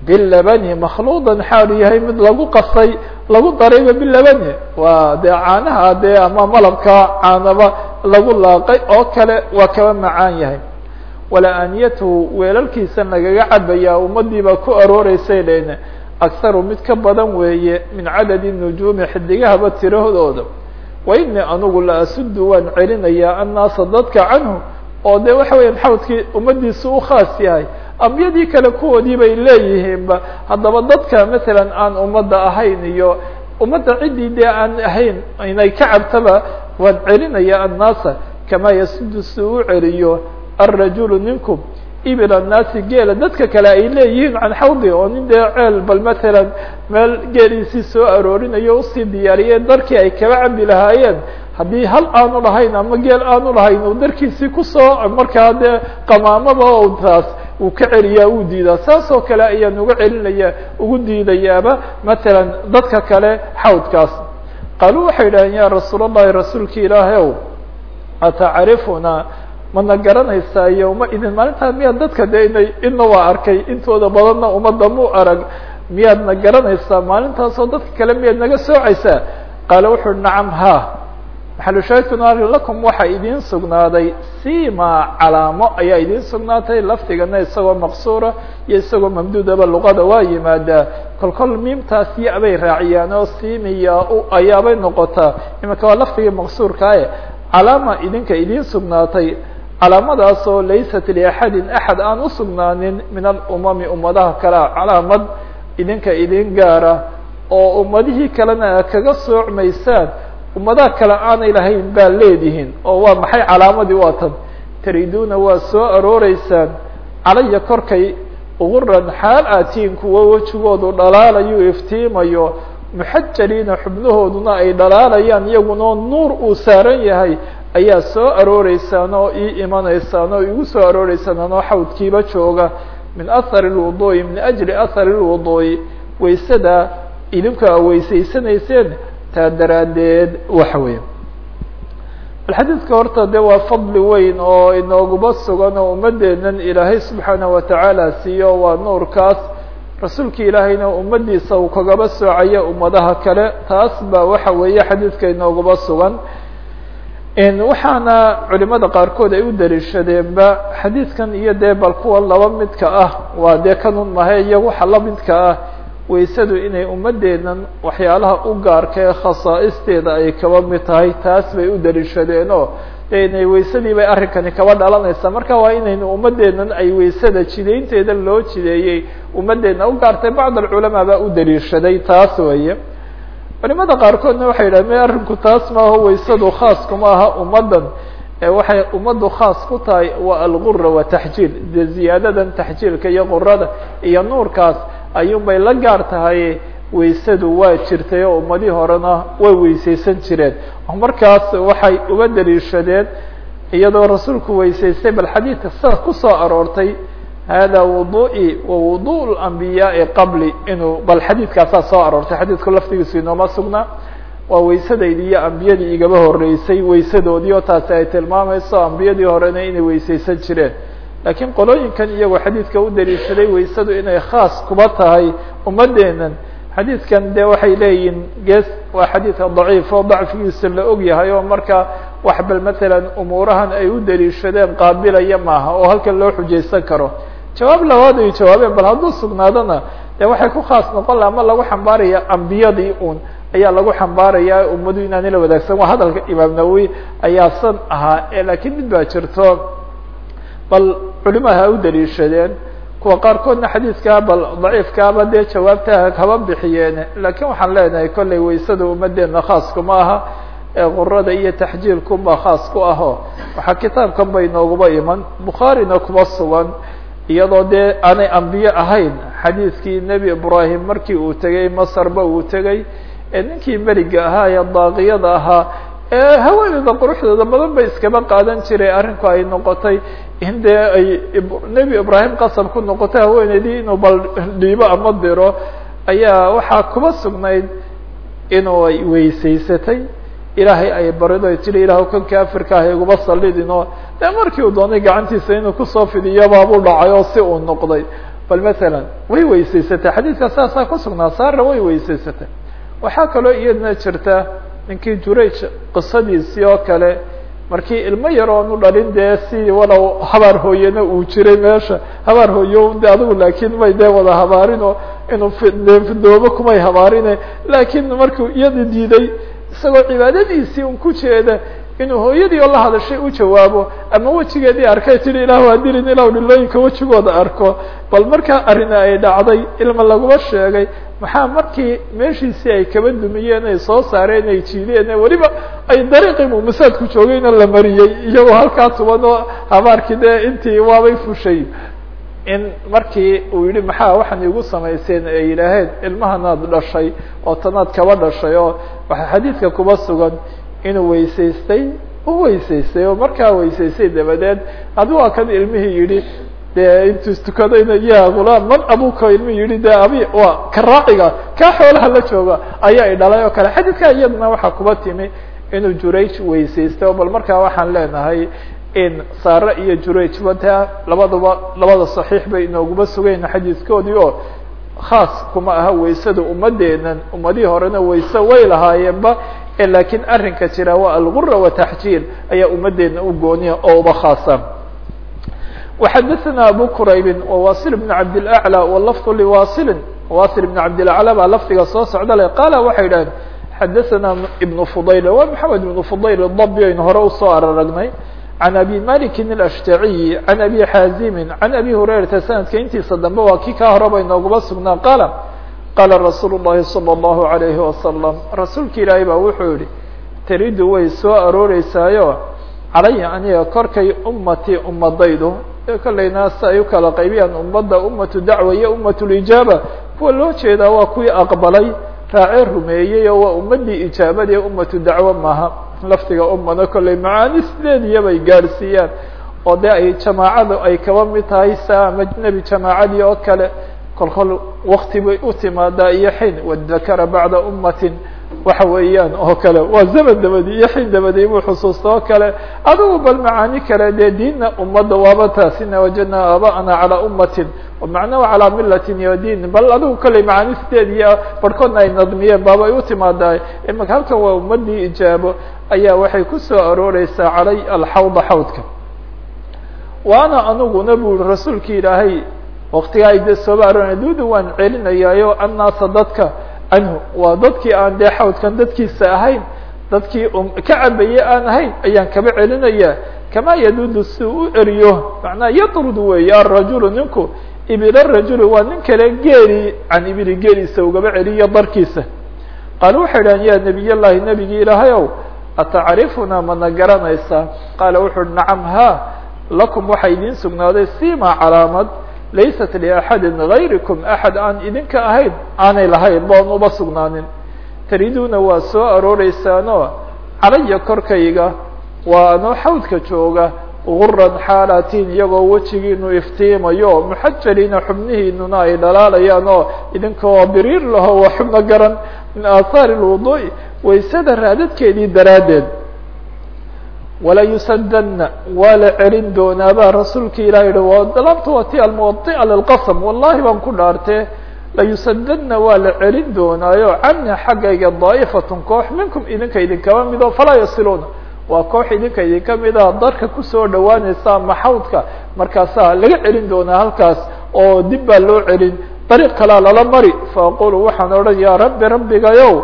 bilabani makhluudan xaalu yahay mid lagu qasay lagu darayba bilabani waa dee caanaha dee ama malabka caanaba lagu laaqay oo kale waa kaba macaan yahay. Wala-aaniyatuhu weelalkiisan lagaga cabaya ummadiiba ku arooreysay dheen akharu mid ka badan weeye min cadadi nujuumi xidigahaba tiradooda wa ini anugu la asudu waan celinayaa annaasa dadka canhu oo de waxa weeyaan xawdkii ummadiisu u khaas yahay ambiyadii kale kuwoodii bay leeyihiinba haddaba dadka matalan aan ummadda ahayn iyo ummadda ciddii dee aan ahayn inay ka cabtaba waan celinaya annaasa kamaa yasudu si u celiyo alrajulu ninku ibil annaasi geela dadka kale ay leeyihiin can xawdi oo nin dee ceel bal matalan meel geeliisii soo aroorinayo u sii diyaariyeen darkii ay kaba cabi lahaayeen haddii hal aanu lahayn ama geel aanu lahayn uu darkiisii ku soo markaa dee qamaamaba taas uu ka celiyaa uu diidaa. Saas oo kale ayaan uga celinaya ugu diidayaaba matalan dadka kale xawdkaas. Qaaluu waxay idhaheen ya rasuul allahi rasuulki ilaahay atacrifuna mana garanaysaa yowma idin maalintaa miyaad dadka de inay ina waa arkay intooda badanna ummadda mu arag. Miyaadna garanaysaa maalintaasoo dadka kale miyaad naga soocaysaa qaala wuxu uhi nacam ha maxalushaahidkuna lakum waxaa idiin sugnaaday sima calaamo ayaa idiin sugnaatay lafdigana isagoo maqsuura iyo isagoo mamduudaba luqada waa yimaadaa. Kol kol miimtaas ya bay raaciyaan oo simiya ayaabay noqotaa imanka waa lafdigii maqsuurkaae calaama idinka idiin sugnaatay. Calaamadaasoo laysat liaxadin axad aan usugnaanin min alumami ummadaha kalea calaamad idinka idin gaara. Oo ummadihii kalena kaga soocmaysaan ummadaha kale aanay lahayn baa leedihiin oo waa maxay calaamadii waa tan? Tariduuna waa soo arooreysaan calaya korkay guran xaal aatiin kuwo wejigoodu dhalaalayo iftiimayo muxajariina xubnahooduna ay dhalaalayaan iyagunoo nuur uu saaran yahay ayaa soo arooreysaan oo ii imanaysaan oo igu soo arooreysaan anoo xawdkiiba jooga. Min ahari lwuduu'i min ajli ahari lwuduu'i waysada idinku a weysaysanayseen taa daraaddeed waxa weeye alxadiidka horta de waa fadli weyn oo inooguba sugan oo ummadeennan ilaahay subxaanaه watacaala siiyo waa nuurkaas rasuulka ilaahayna ummadiisa uu kagaba soocaya ummadaha kale taas ba waxa weeye xadiidka inooguba sugan. Waxaana culimada qaarkood ay u daliishadeenba xadiidkan iyo dee bal kuwa laba midka ah waa dee kanun mahe iyo waxa la midka ah waysadu inay ummadeennan waxyaalaha u gaarka ee khasaa'isteeda ay kaba mid tahay taas bay u daliishadeen oo de inay waysadii bay arrinkani kaba dhalanaysaa. Marka waa inaynu ummadeennan ay waysada jidaynteeda loo jideeyey ummadeenna u gaartay bacd alculamaa baa u daliishaday taas weeye. Culimada qaarkoodna waxay yidhaha me arrinku taas maaho waysadu khaas kuma aha ummaddan. Waxay ummaddu khaas ku tahay waa algura wa taxjiil de ziyaadadan taxjiilka iyo qurada iyo nuurkaas ayuun bay la gaar tahay waysadu waa jirtay oo ummadii horena way weysaysan jireen. Markaas waxay uga daliishadeen iyadoo rasuulku weysaystay bal xadiidka sida ku soo aroortay hada wudu'i wa wudu lambiyaai qabli. Inuu bal xadiidkaasaa soo aroortay. Xadiidku laftigiisu inooma sugnaa waa weysadaydi iyo ambiyadii igaba horeysay weysadoodii oo taasi ay tilmaamayso ambiyadii horena inay weysaysan jireen laakiin qolooyinkan iyagoo xadiidka u daliishaday waysadu inay khaas kuba tahay ummadeenan xadiidkan de waxay leeyihiin gees waa xadiidka daciif oo dacfigiisa la og yahay oo marka wax bal matalan umuurahan ay u daliishadeen qaabilaya maaha oo halkan loo xujaysan karo. Jawaab labaad ay jawaabeen bal hadduu sugnaadona de waxay ku khaas noqon laha ama lagu xambaaraya ambiyadii un ayaa lagu xambaaraya ummadu inaani la wadaagsan. Waa hadalka imaam nawowi ayaa san ahaa lakiin mid baa jirto bal culimaha ha u daliishadeen kuwa qaarkoodna xadiidkaa bal daciifkaaba dee jawaabta haba bixiyeen lakiin waxaan leenahay kollay waysada ummadeena khaaska ma aha qurada iyo taxjiilkunba khaas ku aho waxaa kitaabkan bay nooguba iman bukhaarina kuba sugan iyadoo dee aanay ambiye ahayn. Xadiidkii nebi ibraahim markii uu tegey masarba uu tegey ee ninkii meriga ahaa ee daaqiyada ahaa ee haweeneyda quruxdooda badan bay iskaba qaadan jiray arrinku ay noqotay in dee ay nebi ibraahim qasab ku noqotay haweeneydii inuu bal dhiibo ama diro ayaa waxaa kuba sugnayd inuu ay weysaysatay. Ilaahay ay barido ay tiri ilah kan kaafirka ah iguma sallidino dee markii uu doonay gacantiisa inuu ku soo fidiyobaabuu dhacay oo si uu noqday. Bal masalan way weysaysatay. Xadiidka saasaa ku sugnaa saara way weysaysatay. Waxaa kaloo iyadna jirta ninkii jurayj qisadiisii oo kale markii ilmo yar oonu dhalin dee si walow habaar hooyena uu jiray meesha habaar hooyo de adigu laakiin may dee wada habaarinoo inuu fidoobo kumay habaarine. Laakiin markuu iyada diiday isagoo cibaadadiisii un ku jeeda inuu hooyadii oo la hadashay u jawaabo ama wejigeedii arkay tihi ilah waa dilin ilah dhilooyinka wejigooda arko. Bal markaa arina ay dhacday ilma laguma sheegay. Maxaa markii meeshiisii ay kaba dumiyeen ay soo saareen ay jiideen weliba ay dariiqii mu masaadku joogayna la mariyey iyagoo halkaa tuban oo habaarkii dee intii waabay fushay. In markii uu yihi maxaa waxaan igu samayseen ay yidhaaheen ilmahanaad dhashay oo tanaad kaba dhashay oo waxaa xadiidka kuba sugan inuu weysaystay u weysaystay oo markaa weysaystay dabadeed adi waa kan ilmihii yidhi dee intuu istukadayna ya gulaam man abuka ilmihii yihi de abi waa ka raaciga kaa xoolaha la jooga ayaa i dhalay oo kale. Xadiidka iyadana waxaa kuba timi inuu jurayj weysaystay bal markaa waxaan leenahay in saare iyo jurayjba ta labadaba labada saxiix bay inooguma sugayn xadiidkoodii oo khaas kuma aha waysada ummadeenan ummadihii horena wayse way lahaayeenba lakiin arrinka jira waa algura wataxjiil ayaa ummadeena u gooniya oo uba khaasa وxadثna abu quraybi وwasil بن cabd الأعlى wlfظ lwasilin wasil بن cabd الأعlى baa lafdiga soo socda le qaala waxay dhaheen xadaثna iبن fudayl waa mحamed iبن fudayl الضbi aynu hore usoo araragnay عan abi maliki الأshtaعiyi عan abi xaazimi عan abi hurayrata sanadka intiisa dambe waa kii kaa horeba inooguma sugnaa qaala qaala rasuul الlahi salى الlahu عalayhi wasalam rasuulka ilaahay baa wuxuu yihi taridu way soo arooreysaayo calaya aniga korkay ummatii ummadaydu kolleyna si ay u kala qaybiyaan ummadda ummatu dacwa iyo ummatu lijaaba kuwa loo jeedaa waa kuwii aqbalay raacee rumeeyey oo waa ummadii ijaabadii ummatu dacwo maaha laftiga ummana kolley macaani sideediya bay gaadhsiiyaan oo dee ay jamaacada ay kaba mid tahay sa ama nebi jamaacadii oo kale kol kol wakti bay u timaadaa iyo xin wadakara bacda ummatin waxa weeyaan oo kale. Waa zaman dabadi iyo xin dabadi buu xusuusta oo kale. Adigu bal macaani kale dee diinna ummadda waaba taasina wajadnaa aaba'ana calaa ummatin macnaha calaa milatin iyo diin. Bal adigu kolley macaani sideed iyo barhkoodna ay nadmiyeen baaba ay u timaadaa imaka halkan waa ummadii ijaabo ayaa waxay ku soo arooreysaa calay alxawda xawdka waana aniguna bu yihi rasuulka ilaahay waktigaa ay dee sooba arooraya duuda waan celinayaayo annaasa dadka canhu waa dadkii aan dee xawdkan dadkiisa ahayn dadkii ka cabaye aan ahayn ayaan kaba celinaya kamaa yaduudu si u eriyo macnaha yatrud weeye arajulu ninku ibila rajuli waa nin kale geeri can ibili geeriisa ugaba celiyo darkiisa. Qaala waxay idhahan ya nebiy llahi nebigii ilaahay ow atacrifunaa mana garanaysaa? Qaala wuxu nacam ha lakum waxaa idiin sugnaaday sima calaamad laysat liaxadin gayrikum axad aan idinka ahayn aanay lahayn boon uba sugnaanin. Tariduuna waa soo arooreysaanoo calaya korkayga waa anoo xawdka jooga guran xaalatiin iyagoo wejigiinu iftiimayo muxajaliina xubnihiinuna ay dhalaalayaan oo idinkoo biriir laho waa xubno garan min aahaari lwuduu'i waysada raadadkeedii daraaddeed wala yusadana waa la celin doonaa baa rasuulka ilah yihi laamta waa ti almuwaطica lilqasm wallahi baan ku dhaartee layusadana waa la celin doonaayo cani xaggayga daa'ifatun koox minkum idinka idinkaba mido falaa yasiluuna. Waa koox idinka idinka mida darka ku soo dhawaanaysa maxawdka markaasaa laga celin doonaa halkaas oo dib baa loo celin dariiq kalea lala mari. Faaqulu waxaan odhan yaa rabbi rabbigayow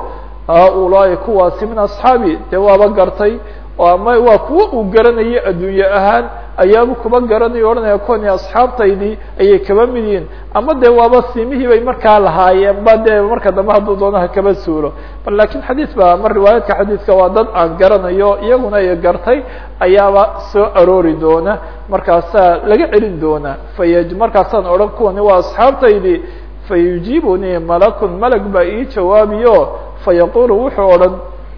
haaulaai kuwaasi min asxaabi dee waaba gartay ama waa kuwa uu garanayo adduunye ahaan ayaaba kuba garanayo odhanaya kuwani asxaabtaydii ayay kaba mid yihiin. Ama dee waaba simihii bay markaa lahaayeen ba dee marka dambe hadduu doonaha kaba suulo. Bal laakiin xadiis ba ama riwaayadka xadiidka waa dad aan garanayo iyaguna ay gartay ayaaba soo aroori doona markaasaa laga celin doona. Fay markaasaan odhan kuwani waa asxaabtaydii fayujiibunii malakun malag baa ii jawaabiyo. Fayaqulu wuxuu odhan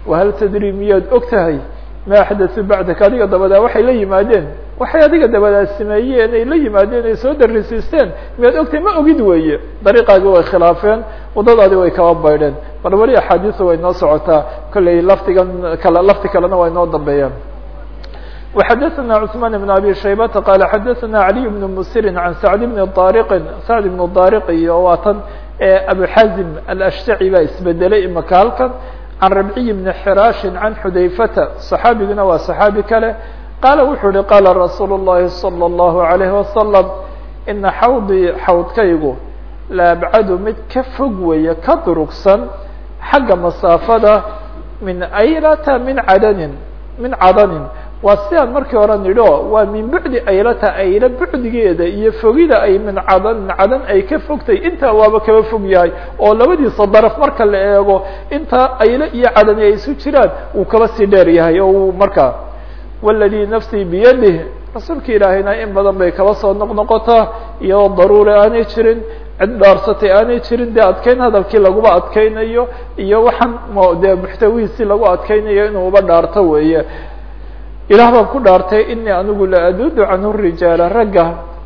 wahal tadri miyaad og tahay ma axdathu bacdaka adiga dabadaa waxay la yimaadeen waxay adiga dabadaa sameeyeen ay la yimaadeen ay soo darisiisteen miyaad ogtahay ma ogid weeye dariiqaagi way khilaafeen waddadaadi way kaba baydheen bal weli axaadiisu way noo socotaa kollay laftigan kale lafti kalena waa inoo dambeeyaan وxadثna cثman بن abي shaybata qal xadثna عaliي بن msiri عan sacd بn طariqi sacd بn طariq iyo waa tan abu xazim alashtaci baa isbedelay imaka halkan can rabciy bni xiraashi can xudayfata صaxaabiguna waa صaxaabi kale qaala wuxuu uhi qaala rasuul الlahi salى الlahu عalayه wasalam ina xawdii xawdkaygu laabcadu mid ka fog weeye ka durugsan xagga masaafada min aylata min cadanin min cadanin waa si aan markii hore nidho waa min bucdi aylata ayla bucdigeeda iyo fogida ay min cadan cadan ay ka fogtay. Intaa waaba kaba fog yahay oo labadiisa daraf marka la eego intaa ayle iyo cadani ay isu jiraan uu kaba sii dheer yahay. Oo uu markaa waladii nafsii biyadih rasuulka ilaahayna in badan bay kaba soo noqnoqotaa iyadoo daruuri aanay jirin cid dhaarsatay aanay jirin dee adkeyn hadalkii laguba adkeynayo iyo waxaan dee muxtawihiisii lagu adkeynayo inuuba dhaarto weeye ilaah baan ku dhaartay inii anigu la aduudu canhu rijaala ragga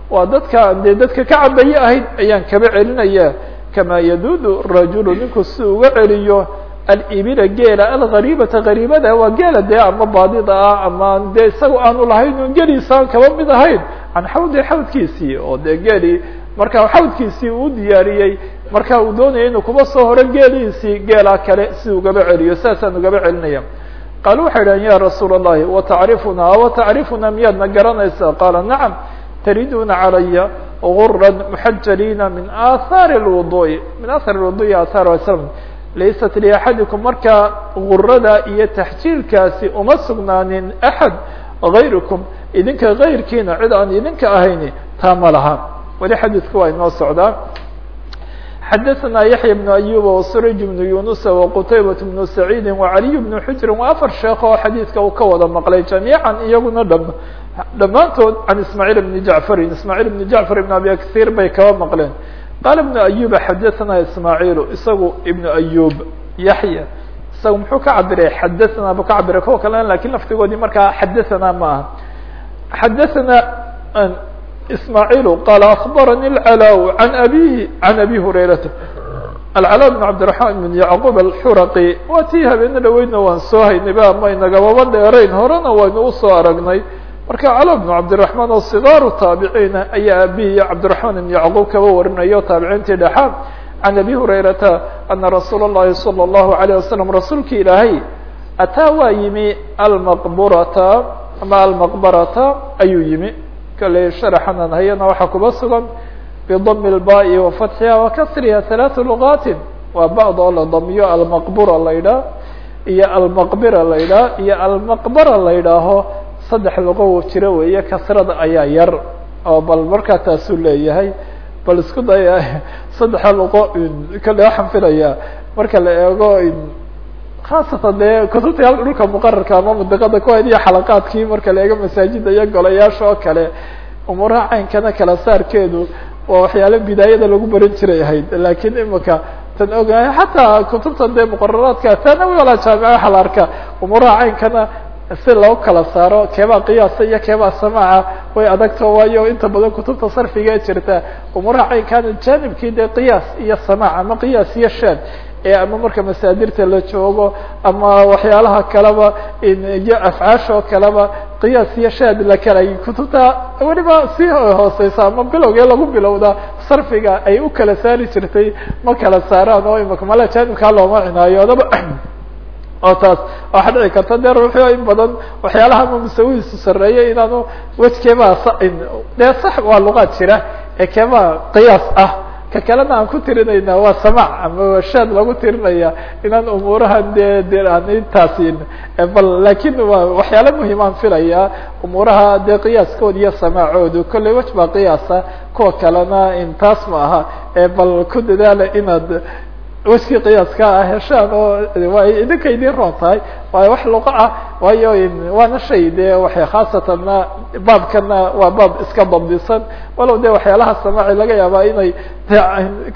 waa dadka dee dadka ka cabaye ahayd ayaan kaba celinaya kamaa yaduudu rajulu ninku si uga celiyo alibila geela algariibata gariibada waa geela dee ama baadida ah ama dee isaga aanu lahayn un geliisaan kaba mid ahayn. Can xawdi xawdkiisii. Oo dee geeli marka xawdkiisii uu diyaariyey marka uu doonaya inuu kuba soo horo geelihiisii geelaa kale si ugaba celiyo. Saasaan ugaba celinaya qaalu waxay dhahen ya rasuul الlahi watacrifuna watacrifuna miyaadna garanaysaa qaala nacam tariduna calaya gura muxajaliina min ahaari اlwuduءi min ahaar اlwuduءi ahaar slam laysat liaxadikum markaa gurada iyo taxjiilkaasi uma sugnaanin axad gayrukum idinka gayrkiina cid aan idinka ahayni taa ma laha weli xadiidku waa inoo socdaa xadaثna yaحya بن أyuba وsrج بن yunusa وqtaybaة بن سacيidi وعaliي بن xujri waa afar sheekh oo xadiidka uu ka wada maqlay جamيiعا iyaguna dham dhammaantood can ismاعيل بن jaعفarin ismاعيل بن jaعفar بن abi kaثيr bay kaba maqleen qaala بن أyuba xadaثna ismاعيل isagu iبن أyub yaحya isaga muxuu ka cabiray xadaثna bu ka cabiray kuwa kalena lakin laftigoodii markaa xadaثna ma aha xadaثna ismاعيل qال أخبرني العلاء عن أbيه عن أbي هريرةa العلاء بن عبدالرحمن بن يعقوب الxرقي waa tii habeena dhaweydna waan soo haynayba ma inagababa dheerayn horena waynu usoo aragnay marka cلاء بن عبدالرحمن oo صغاaru taabiciina ayaa abihi cabدiرحمن بن يعقوب kaba warinayo taabiciintii dhexaad عن أbي هريرةa أنa رasuul الlahi صلى الله عليه وسلم rasuulki ilaahay ataa waa yimi almqbrata ama almqbarata ayuu yimi kale sharaxanan hayana waxaa kuba sugan bidm اlbaai wafatxiha wakasriha halaaثu luqaatin waa bacd oo la damiyo almaqbura la iyo almaqbira la iyo almaqbara la ydhaaho saddex luqo jiro weeye kasrada ayaa yar oo bal markaa taasuu leeyahay bal isku daya saddexa luqo kale waxaan filaya marka la eego khaasatan dee kutubta al dhulka muqararka ama mudaqada ku hayd iyo xalaqaadkii marka la eego masaajida iyo golayaasha oo kale umuuraha caynkana kala saarkeedu waa waxyaalo bidaayada lagu baran jiray ahayd. Lakin imika tan ogahay xataa kutubta dee muqararaadka tanawi ala jaamica waxa la arkaa umuuraha caynkana si loo kala saaro keebaa qiyaasa iyo keebaa samaaca way adagto waayo inta badan kutubta sarfiga jirta umuuraha caynkaana janibkii dee qiyaas iyo samaac ama qiyaas iyo shan ee ama marka masaadirta la joogo ama waxyaalaha kaleba iyo afcaashoo kaleba qiyaas iyo shaad la kalay kutubta weliba si hooseysa ama bilowgee lagu bilowda sarfiga ay u kala saari jirtay ma kala saaraan oo imaka mala jaanibkaa looma cinaayoodaba oo taas waxaa dhici karta dee ruuxio in badan waxyaalaha ama musawidiisu sareeya inaanu wejkeebaa dee sax waa luqaad jira ee keebaa qiyaas ah ka kalena aan ku tirinayna waa samac ama washaad lagu tirinaya inaan umuurahan de de aan taasin bal laakiin waa waxyaala muhimaan filaya umuuraha dee qiyaaskooda iyo samaacoodu kolley baa qiyaasa kuwa kalena in taas ma aha bal ku dadaala inaad wejkii qiyaaska ah heshaan oo way idinka idin roon tahay. Waayo wax luqa ah waayo waana shay de waxay khaasatanna baabkana waa baab iska dabdisan walow de waxyaalaha samaaci laga yaabaa inay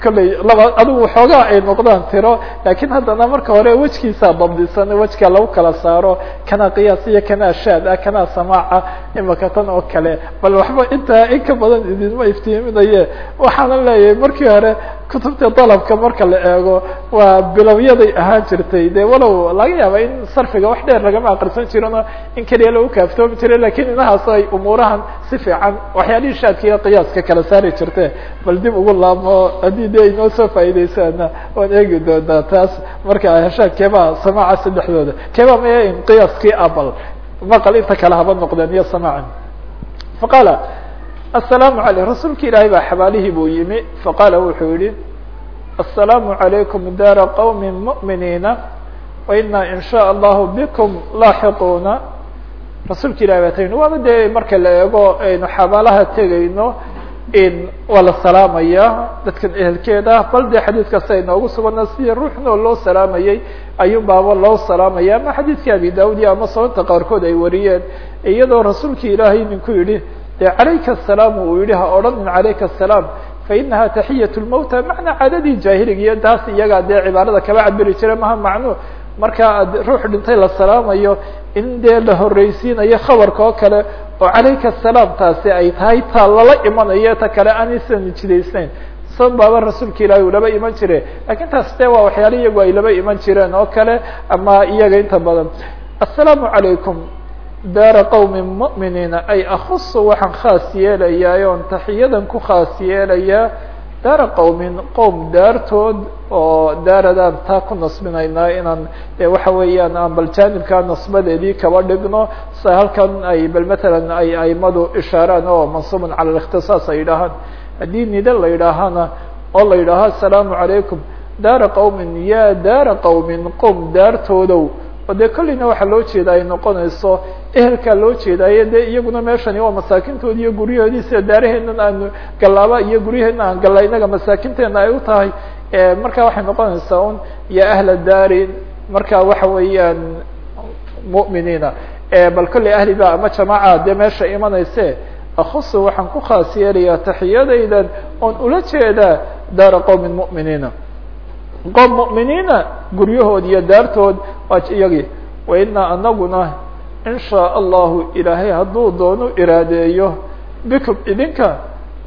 kolley laba adigu waxoogaa ay noqdaan tiro laakiin haddana marka hore wejkiisa dabdisan wejka lagu kala saaro kana qiyaas iyo kana shaad ah kana samaaca imaka tan oo kale. Bal waxba intaa in ka badan idinma iftiiminaye waxaana leeyahay markii hore kutubta dalabka marka la eego waa bilowyaday ahaan jirtay. De walow laga yaaba in sarfiga wax dheer lagama aqrisan jirin oo in keliya lagu kaaftoomi jiray laakiin inahaas ay umuurahan si fiican waxyaalihii shaadka iyo qiyaaska kala saari jirte bal dib ugu laabmo haddii de inoo soo faaideysaana waan eegi doonaa. Taas marka heshaan keebaa samaaca saddexdooda. Keebaa maya in qiyaaskii abal maqal inta kale haba noqdeen iyo samaaci faqaala السلام عليه رasuulka ilaahay baa xabaalihii buu yimi faqاla wuxuu yihi السلام عaلaيكم dاr qوم مؤمiنiina وإna in shاء الlah bكم laaحiquna rasuulka ilahi baa tgn waaba dee marka la eego aynu xabaalaha tegayno waa la salaamaya dadkan ehelkeeda bal de xadiid kasta inoogu sugana sidii ruuxnoo loo salaamayey ayuun baaba loo salaamaya ama xadiidkii abi daud iyo ama sababta qaarkood ay wariyeen iyadoo rasuulki ilaahay ninku yihi de عalayka السلام uu yihi ha odhanin عalayka السلام fainaha taxiyaة الmوtى macnaa caadadii jaahiliga iyo taas iyagaa dee cibaarada kaba cabiri jira maha macnu marka ruux dhintay la salaamayo in dee la horeysiinayo khabarka oo kale oo عalayka السلام taasi ay tahay taa lala imanayo ta kale aanaysan jidaysnayn san baaba rasuulka ilahi uu laba iman jire lakin taas de waa waxyaala iyagu ay laba iman jireen oo kale ama iyaga inta badan السلام عalayكم daara qowmi mu'miniina ay akusu waxaan khaas yeelayaa oon taxiyadan ku khaas yeelayaa daara qowmin qowm daartood oo daaradaan taa ku nasbinaynaa inaan de waxa weeyaan aan bal nasbadeedii kaba dhigno sa halkan ay bal matalan ay aimadu ishaaraan oo mansuubun cala اlikhtisaas ay yidhaahaan haddii nida la yidhaahana oo la yidhaaho asalaamu calaykum daara qowmin ya daara qowmin qowm daartoodow oo dee kolleyna waxaa loo jeeda ay noqonayso ehelkaa loo jeedaayo de iyaguna meeshani waa masaakintoodi iyo guryahoodii sida daaraheenan aanu gallaaba iyo guryaheena aan galla inaga masaakinteena ay u tahay marka waxay noqonaysaa un ya ahla daarin. Marka waxa weeyaan mu'miniina bal kolley ahli ba ama jamaaca dee meesha imanayse akusu waxaan ku khaas yeelayaa taxiyadaydan oon ula jeedaa daara qowmin mu'miniina qoob muminiina guryahood iyo daartood waa iyagii wainaa anaguna in shaaء allahu ilaahay hadduu doono iraadeeyo bikum idinka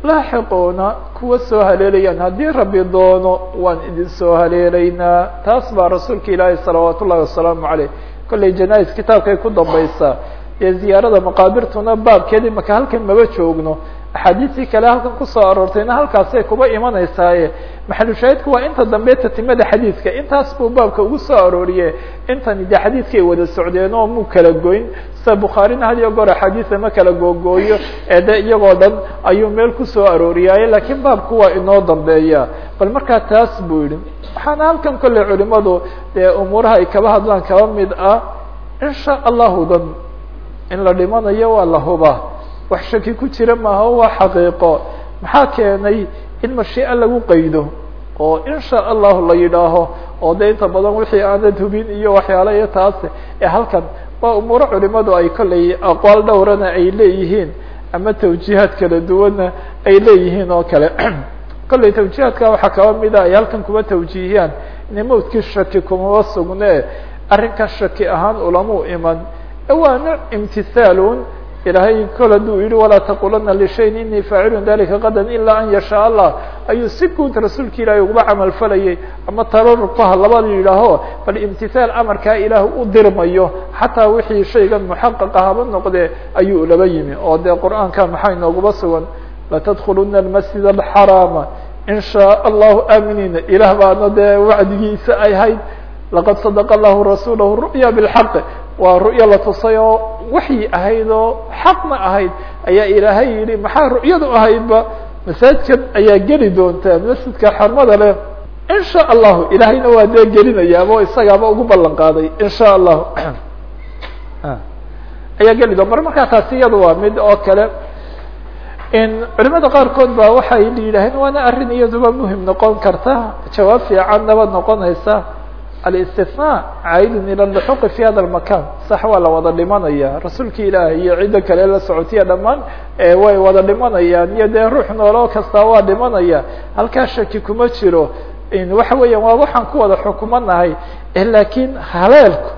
laaxiquuna kuwa soo haleelayaan. Haddii rabbi doono waan idin soo haleelaynaa. Taas baa rasuulka ilaahay salawaat ullahi wasalaamu aleyh kollay janais kitaabkay ku dambaysaa. Ee ziyaarada maqaabirtuna baabkeed maka halkan maba joogno axaadiistii kale halkan ku soo aroortayna halkaasay kuba imanaysaaye maxalushaahidku waa inta dambe tatimada xadiidka intaas buu baabka ugu soo arooriye intani de xadiidkay wada socdeen oo mu kala goyn. Sida bukhaarina had iyo goor axaadiisa ma kala googooyo ee de iyagoo dhan ayuu meel ku soo arooriyaaye lakiin baabku waa inoo dambeeya bal markaa taas buu yihi waxaana halkan kolley culimadu dee umuuraha ay kaba hadlaan kaba mid ah in sha allahu dan in la dhimanayo waa la hubaa wax shaki ku jira maaha waa xaqiiqo. Maxaa keenay in mashiica lagu qaydo oo in sha allahu la yidhaaho oo de inta badan wixii aanad hubin iyo waxyaala iyo taas ee halkan waa umuuro culimadu ay kolley aqwaal dhowrana ay leeyihiin ama tawjiihaad kala duwanna ay leeyihiin oo kale. Kolley tawjiihaadka waxaa kaba mida ay halkan kuma tawjiihiyaan. Ina mawdkii shaki kumaba sugne arrinkan shaki ahaan ulamau iman. Waa nooc imtisaalun ilaahay kol hadduu yihi walaa taqulana lishayin inii faacilun dalika qadan ilaa an yashaa allah. Ayuu si guud rasuulka ilaahay uguba camal falayay. Ama tabarruqaha labada yidhaaho bal imtithaal amarkaa ilaah u dirmayo xataa wixii shaygan muxaqaqa haba noqdee ayuu laba yimi. Oo dee qur'aanka maxaa inooguba sugan? Latadkuluna almasjid alxaraama. In shaa allahu aaminiina ilaah baana dee wacdigiisa ay hayd laqad sadaqa allahu rasuulahu ru'ya bilxaq. Waa ru'ya la tusay oo waxyi ahayd oo xaqna ahayd. Ayaa ilaahay yidhi maxaa ru'yadu ahaydba? Masaajidkan ayaa geli doontaa masjidka xarmada leh. In sha allahu ilaahayna waa dee gelinayaaba o isagaaba ugu ballan qaaday in sha allahu ayaa geli doon. Mar markaa taasi iyadu waa mid oo kale. Culimada qaarkood ba waxay yidhaaheen waana arrin iyaduba muhiim noqon karta jawaab fiicannaba noqonaysa alاstinaa caidun ila luxuqi fi hada makan sax waa la wada dhimanaya rasuulka ilaahi iyo cidda kale la socotiya dhammaan way wada dhimanayaan iyo dee ruux noolo kasta waa dhimanaya halkaa shaki kuma jiro waxa weeya waa waxaan ku wada xukumanahay laakiin haleelku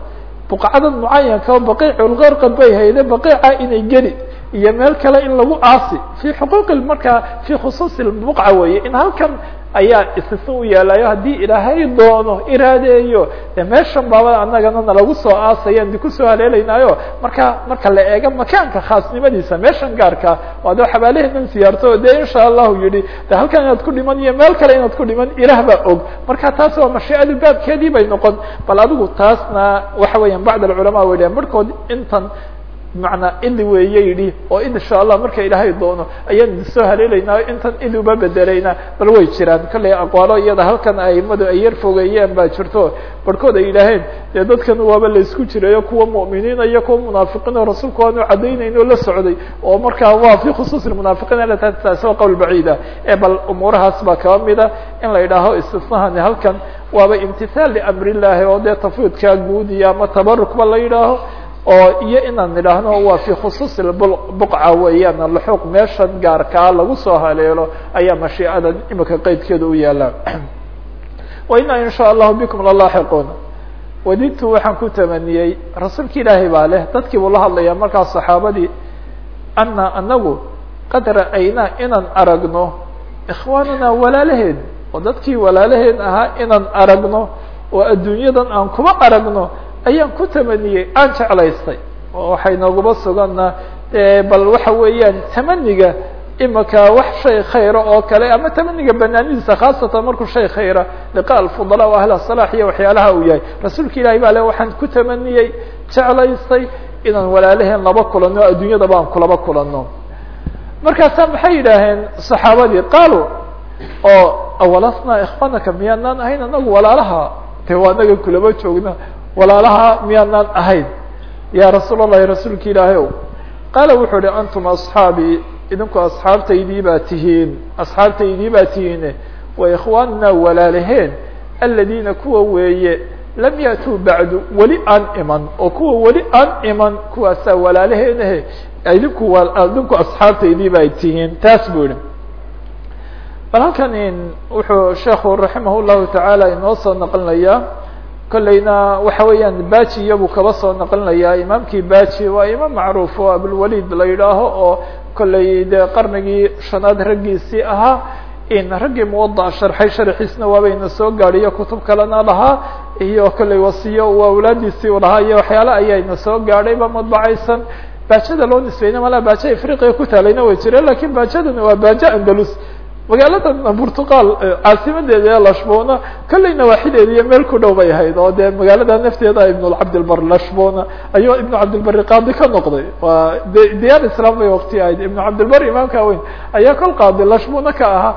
buqcadan mucayanka o baqiiculgarqad bay hayde baqiica inay geli iyo meel kale in lagu aasi fi xuquuqi markaa fi khusuusi buqca weeye in halkan ayaa istisna u yaalayo haddii ilaahay doono iraadeeyo de meeshan baaba anagana nalagu soo aasayaan di ku soo haleelaynaayo marka marka la eego makaanka khaasnimadiisa meeshan gaarka waa xabaalaheenan siyaarto de insha allahu yihi de halkan inaad ku dhiman iyo meel kale inaad ku dhiman ilaah baa og. Marka taas waa mashiicadu baabkeedii bay noqon bal adigu taasna waxa weeyaan bacd alculamaa way barhkood intan bimacnaa ili weeye yidhi oo insha allah marka ilaahay doono ayaan soo haleelaynaa intan ili uba bedelaynaa. Bal way jiraan kallay aqwaalo iyada halkan aimadu ay yar fogeeyeen baa jirto. Barhkood ay yidhaaheen dee dadkan waaba laysku jirayo kuwa mu'miniina iyo kuwa munaafiqiin oo rasuulku aanu caddaynayn oo la socday oo markaa waa fi khusuusi munaafiqiin taasi waa qowl baciida. Ee bal umuurahaas baa kaba mida in la yidhaaho istisnahani halkan waaba imtithaal liamri llahi oo dee tafwiidkaa guud iyo ama tabarukba la yidhaaho oo iyo inaan idhaahno waa fi khusuusi buqca weeyaan luxuuq meeshan gaarkaa lagu soo haleelo ayaa mashiicada imika qeydkeeda u yaalla wa ina in sha allahu bikum lalaaxiquun wadidtu waxaan ku tamaniyey rasuulka ilaahay baa leh dadkii buu la hadlayaa markaas saxaabadii ana anagu qad ra'aynaa inaan aragno ikhwaanana walaalaheen oo dadkii walaalaheen ahaa inaan aragno oo adduunyadan aan kuma aragno ayaan ku tamaniyey aan jeclaystay. Oo waxay nooguba sugana bal waxa weeyaan tamaniga imika wax shay khayra oo kale ama tamaniga banaanidiisa khaasatan markuu shay khayra liqa alfudala o ahla salax iyo waxyaalaha uu yahay. Rasuulka ilahi baa le waxaan ku tamaniyey jeclaystay inaan walaalaheen laba kulano adduunyadaba aan kulaba kulano markaasaa maxay yidhaaheen saxaabadii qaalu oo awalasnaa ikhwanaka miyaanaan ahayn anagu walaalaha? De waa anaga kulaba joogna walaalaha miyaanaan ahayn. Ya rasuul allahi rasuulka ilaahay ow qaala wuxuu ihi antum asxaabii idinku asxaabtaydii baa tihiin asxaabtaydii baa tihiine wa ikhwaanina walaalaheen aladiina kuwa weeye lam ya'tuu bacdu weli aan iman oo kuwa weli aan iman kuwaasaa walaalaheenahe idinku idinku asxaabtaydii baa tihiin. Taas buu yihi bal halkan wuxuu sheekhu raximah tacaala inoo soo naqlinayaa kolleyna waxa weeyaan baji iyabuu kaba soo naqlinayaa imaamkii baji waa imaam macruuf oo abulwalid la yidhaaho oo kolley dee qarnigii shanaad raggiisii ahaa. In raggii muwadac sharxay sharxiisna waabayna soo gaadhiyo kutub kalena lahaa iyo kolley wasiyo uu awlaadiisii u iyo waxyaale ayayna soo gaadhayba madbacaysan baajada loo nisbeyna malaa baajo afriqiya ku taalayna way jireen laakiin baajadani waa baajo andalus magaalada portugal caasimadeeda ee lashbona kolley nawaaxideeda iyo meel ku dhow bay ahayd oo dee magaalada nafteeda ibnulcabdilbar lashbona ayuu ibnu cabdilbari qaadi ka noqday. Waa diyaar islam bay wakti ahayd. Ibnu cabdilbar imaamka weyn ayaa kol qaadi lashbona ka ahaa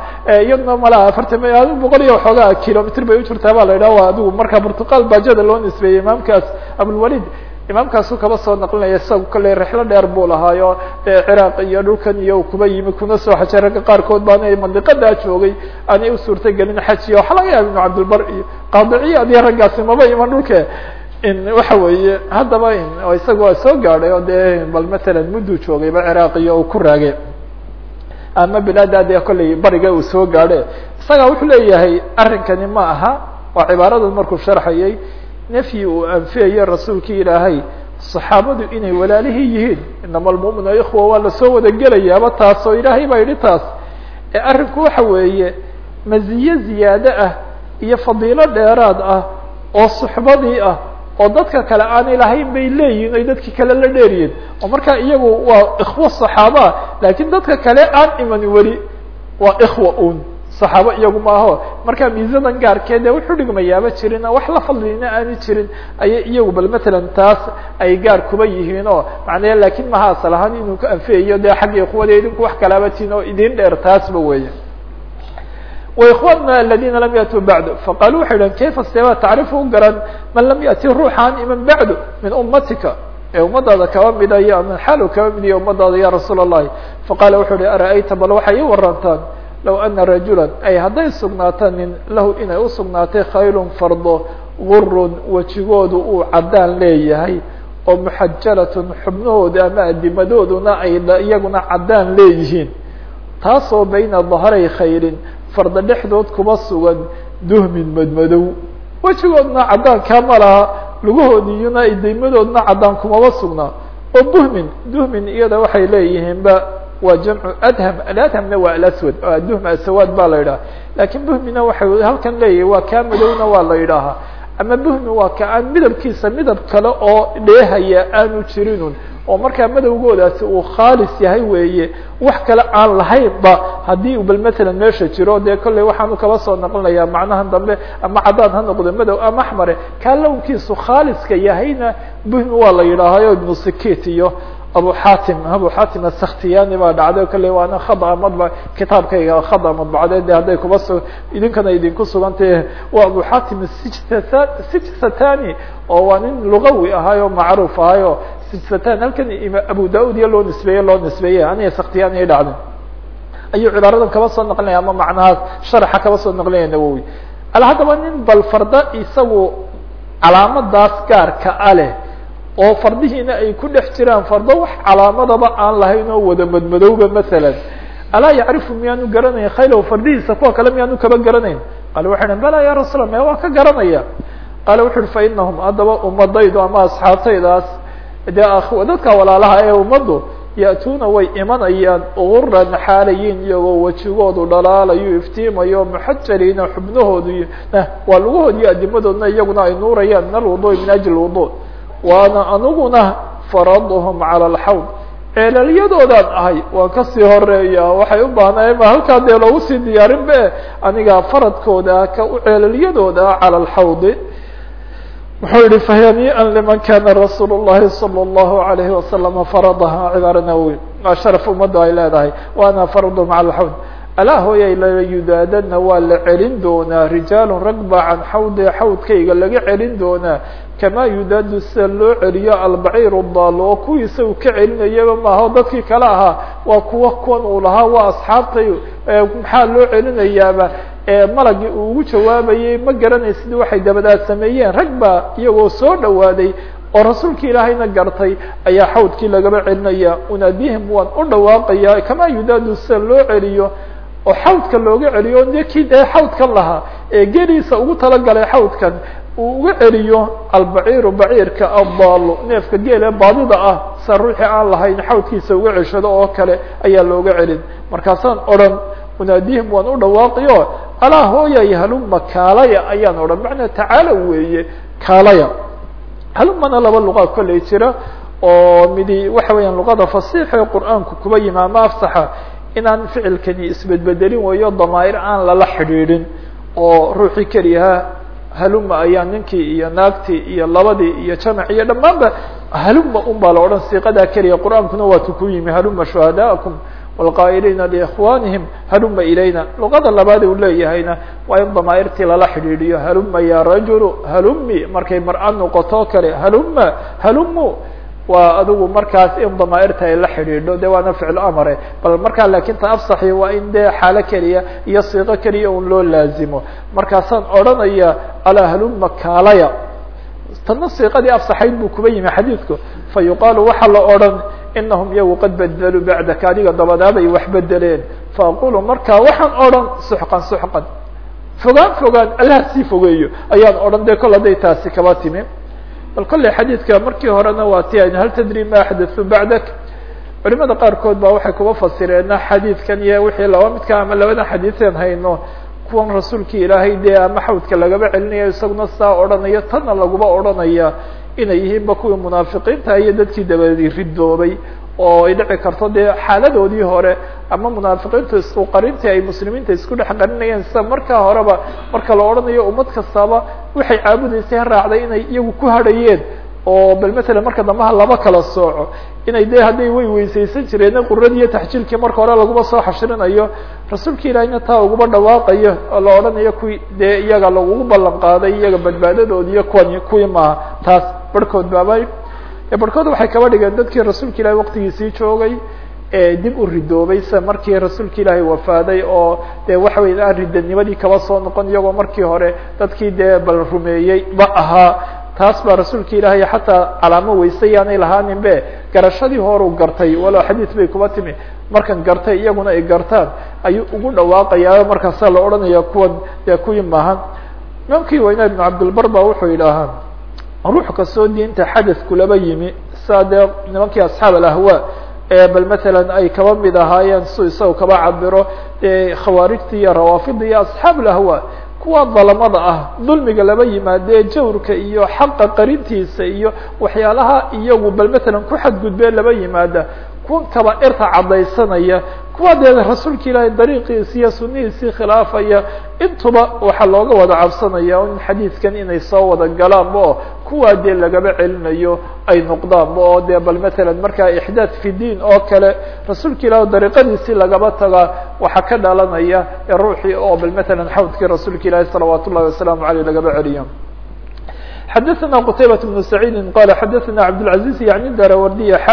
iyadna malaa afartan boqol iyo waxoogaa kilomitr bay ujirtaa ba la yidhaha waa adigu marka portugal baajada loo nisbeeyey imaamkaas abulwalid imaamkaasu kaba soo naqlinaya isaga kolley rixlo dheer buu lahaayo ciraaq iyo dhulkan iyo kuba yimi kuna soo xajay ragga qaarkood baana mandiqadaa joogay aanay u suurta gelin xajiya waxa laga yaaba ibnu cabdilbar iyo qaadiciyaad iyo raggaasi maba iman dhulke. Waxa weeye haddaba isaga waa soo gaadhay oo dee bal matalan mudduu joogayba ciraaq iyo uu ku raage ama bilaada dee kolley bariga uu soo gaadhe isaga wuxuu leeyahay arrinkani ma aha waa cibaaradan markuu sharxayay nafyi uu anfiyayo rasuulkii ilaahay saxaabadu inay walaalihii yihiin. Inama almu'minu ikhwa waa la soo wada gelayaaba taas oo ilaahay baa yidhi taas. Ee arrinku waxa weeye maziye ziyaado ah iyo fadiilo dheeraad ah oo suxbadii ah oo dadka kale aanay lahayn bay leeyihiin oy dadki kale la dheeriyiin oo markaa iyagu waa ikhwo saxaabaa laakiin dadka kale aan iman weli waa ikhwa un saxaabo iyagu maaho markaa miisadan gaarkeed ee wuxuu dhigmayaaba jirin wax la fadlina aani jirin ayay iyagu bal matalan taas ay gaar kuba yihiin oo macnaya lakin maha asal ahaan inuu ka anfiyayo dee xagga ikhwada idinku wax kalaaba tin oo idin dheer taasba weya وإخواننا الذين لم يأتوا بعد فقالوا waxay dhn كيف steba تعرف u garan man lam yأتi ruuxaan iman بعd min umatika ee umadaada kaba mida iyo min xaal kaba mid iyo umadaada ya rasuul الlahi faqala wuxuu hi arأyta bal waxay ii warantaan low ana rajula ay hadday sugnaato nin lahu inay usugnaatay khayl fardo gurun wejigoodu uu cadaan leeyahay oo muxajalatun xubnahooda ama adimadooduna ay iyaguna cadaan leeyihiin taasoo bayna dahray khayrin farda dhexdood kuba sugan duhmin madmadow wejigoodna caddaankaa ma laha lugahoodiyuna idaymadoodna caddaan kumaba sugnaa oo duhmin duhmin iyada waxay leeyihiinba waa jamcu adham aladhamna waa alaswad oo duhm asawaad baa la yidhaha. Lakin buhmina waxay halkan leeyahay waa kaa madowna waa la yidhaahaa ama buhmi waa ka aan midabkiisa midab kale oo dheehaya aanu jirinun oo markaa madowgoodaasi uu khaalis yahay weeye. Wax kale aan lahaynba haddii bal matalan meesha jiro dee kolley waxaanu kaba soo naqlinayaa macnahan dambe ama caddaan ha noqdo madow ama axmare. Kaa lownkiisu khaaliska yahayna buhmi waa la yidhaahayo ibnu sikit iyo abu xatim abu xatim asakhtiyani baa dhacday kolley waana khada madba kitaabkayga khada madbacadeed de hadday kuba su idinkana idinku sugantahe waa abu xatim sijsata oo waa nin lugawi ahaayo macruuf ahaayo sijsatan halkan abu da'ud iyo loo nisbeeye loo nisbeeye aniga sakhtiyani ay dhacday. Ayuu cibaaradan kaba soo naqlinaya ama macnahaas sharaxa kaba soo naqlinaya nawowi. Al haddaba nin bal farda isagu calaamadaas gaarka a leh oo fardihiina ay ku dhex jiraan fardo wax calaamadaba aan lahayn oo wada madmadowba masalan. Alaa yacrifu miyaanu garanayn? Khaylow fardihiisa kuwa kale miyaanu kaba garanayn? Qaala waxay dhan bala ya rasuula me waan ka garanaya. Qaala wuxu uhi fa inahum haddaba ummadaydu ama asxaabtaydaas dee dadka walaalaha ee ummaddu ya'tuuna way imanayaan uguran xaalayiin iyagoo wejigoodu dhalaalayo iftiimayo muxajariina xubnahoodu waa lugahoodiyo adimadoodna iyaguna ay nuurayaan min alwudu'i min ajli wudu waana aniguna faraduhum cala alxawd ceelalyadoodan ahay waan kasii horeeya waxay u baahnayen ma halkaa dee loogu sii diyaarin be aniga faradkooda ka u ceelalyadooda cala alxawdi wuxuu yihi fahanii'an liman kana rasuul الlahi salى الlahu عalayhi wasalama faradaha cibaara nawowi waa sharaf ummadda ay leedahay waana faradhum cala alxawd alaa hooyay layudaadana waa la celin doonaa rijaalun rag baa can xawde xawdkayga laga celin doonaa kamaa yudaadu sida loo celiyo albaciir daalo oo kuwii isagu ka celinayaba maaha dadkii kale ahaa waa kuwa kuwan uu lahaa waa asxaabtay maxaa loo celinayaaba malagii uu ugu jawaabayay ma garanaysid waxay dabadaad sameeyeen rag baa iyagoo soo dhawaaday oo rasuulki ilaahayna gartay ayaa xawdkii lagaba celinaya unaadihim waan u dhawaaqaya kamaa yudaadu sida loo celiyo oo xawdka looga celiyo de kii dee xawdkan lahaa ee geliisa ugu talagalay xawdkan uu uga celiyo albaciiru baciirka addaalo neefka geele baadida ah sa aan lahayn xawdkiisa uga ceshado oo kale ayaa looga celin. Markaasaan odhan unaadihim waan u dhawaaqiyo alaa hooyay haluma kaalaya ayaan odhan. Macnaa tacaala weeye kaalaya. Halumana laba luqa kolley jira oo midi waxa weeyaan luqada fasiixa ee qur'aanku kuba yimi ama afsaxa inaan ficilkani isbedbedelin weeyo damaa'ir aan lala xidhiidhin oo ruuxii keliyaha haluma ayaa ninkii iyo naagtii iyo labadii iyo jamac iyo dhammaanba haluma un la odhan siiqadaa keliya qur'aankuna waatu ku yimi. Haluma shuhadaakum wlqaa'iliina liikhwanihim haluma ilayna. Luqada labaad uu leeyahayna waa in damaa'irtii lala xidhiidhiyo. Haluma ya rajulu halumi markay mar-a noqoto kale haluma halumu waa adigu markaas in damaa'irta ay la xidhiidho de waana ficil amare bal markaa laakin ta afsaxi waa in dee xaalo keliya iyo siiqo keliya un loo laazimo. Markaasaan odhanaya alaa haluma kaalaya tana siiqadii afsaxayd buu kuba yimi xadiidku. Fa yuqaalu waxaa la odhan inahum iyagu qad bedeluu bacdaka adiga dabadaabay wax bedeleen faaqulu markaa waxaan odhan suxqan suxqan. Fogaan fogaan allaha sii fogeeyo. Ayaan odhan de kol hadday taasi kaba timi bal kolley xadiidka markii horena waa ti aynu hal tadri ma axdathu bacdak? Culimada qaarkood baa waxay kuba fasireena xadiidkan iyo wixii laba midka ama labadan xadiisan hayno kuwan rasuulkii ilaahay dee ama xawdka lagaba celinayo isaguna saa odhanayo tanna laguba odhanaya inay yihiinba kuwii munaafiqiinta iyo dadkii dabadi ridoobay oo ay dhici karto dee xaaladoodii hore ama munaafiqiintu isku qarintii ay muslimiinta isku dhex qarinayeen sida markaa horeba marka la odhanayo ummad kastaaba waxay caabudaysay raacday inay iyagu ku hadhayeen oo bal matalan marka dambaha laba kala sooco. Inay de hadday way weysaysan jireen quradii iyo taxjiilkii marka hore laguma soo xashrinayo rasuulka ilaahiyna taa uguba dhawaaqayo la odhanayo kuwii dee iyaga lagugu ballan qaaday iyaga badbaadadoodi iyo kuwan kuwii maaha. Taas barhkood baaba barhkood waxay kaba dhigeen dadkii rasuulka ilahi waqtigiisii joogay dib u ridoobay sida markii rasuulka ilaahay wafaaday oo de waxa weya aan ridanimadii kaba soo noqon iyagoo markii hore dadkii dee bal rumeeyey ba ahaa taas baa rasuulka ilaahay xataa calaamo weyse yaanay lahaanin be garashadii horuu gartay walow xadiis bay kuba timi. Markan gartay iyaguna ay gartaan ayuu ugu dhawaaqayaa markaasaa la odhanaya kuwan dee kuwii maahan. Imaamkii weynaa ibnu cabdilbar ba wuxuu yidhaahaa ruux kastoo diinta xadadku laba yimi saa nimankii asxaab alahwa bal matalan ay kaba mid ahaayeen su isaga kaba cabiro khawaarijta iyo rawaafida iyo asxaab alahwa kuwa dalamada ah dulmiga laba yimaadee jawrka iyo xaqa qarintiisa iyo waxyaalaha iyagu bal matalan ku xadgudbee laba yimaada kuwan kaba irta caddaysanaya kuwa dee rasuulka ilaahay dariiqiisi iyo sunihiisii khilaafaya intuba waxaa looga wada cabsanaya in xadiidkan inay soo wada galaanba oo kuwaa dee lagaba celinayo ay noqdaanba oo dee bal matalan markaa ixdaad fi diin oo kale rasuulka ilaah dariiqadiisii lagaba tagaa waxaa ka dhalanaya ruuxii oo bal matalan xawdkii rasuulka ilaahi salawaat ullahi wasalaamu aleyh lagaba celiyo xadaثna qtaybaة بن سacيidi qal xadaثna cabdالعaزيز yعni darawardiya x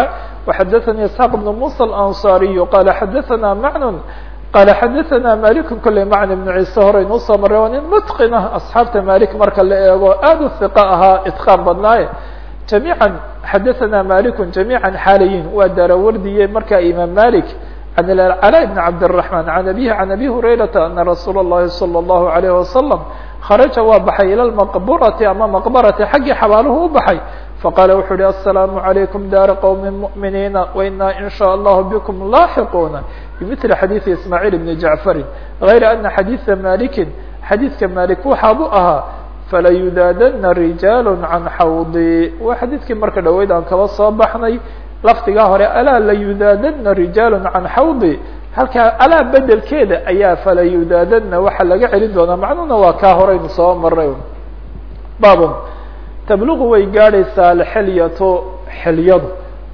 وxadaثnي isحاq بن muسى الأnصاriي qala xadaثna mعن qala xadaثna malik kole mعن بن ciise horeynu usoo maray waa nin mتqin ah asxaabta malik marka la eego aad u ثiqa ahaa itqاan badnaaye جamيعا xadaثna malik جamيعا xaalayin waa darawardiye marka imaam malik عن العلاء بن عبد الرحمن عن أبيه عن أبي هريرة أن رsuuل اللhi صلى الله عليه وسلم khرaجa waa baxay ilى المqبرةi ama مqبرةi xaggii xabaaluhu u baxay faqاla wuxuu uhi السلام عليكم dار qوم مؤمiنiiنa وإنا in shاء الله بكم لاaحقوna بمثل xadيiث إسماعيل بن جعفر غayر أنa xadيiثa مالك xadيiثka مالك waxaabu ahaa falayudaadna رiجاaل عan xawضي waa xadيiثkii marka dhaweyd aan kaba soo baxnay lafdigaa hore alaa layudaadana rijaal can xawdi halkaa alaa bedelkeeda ayaa falayudaadana waxa laga celin doonaa macnuhuna waa kaa horeynu soo maray babon tabluqu way gaadhaysaa alxilyato xilyadu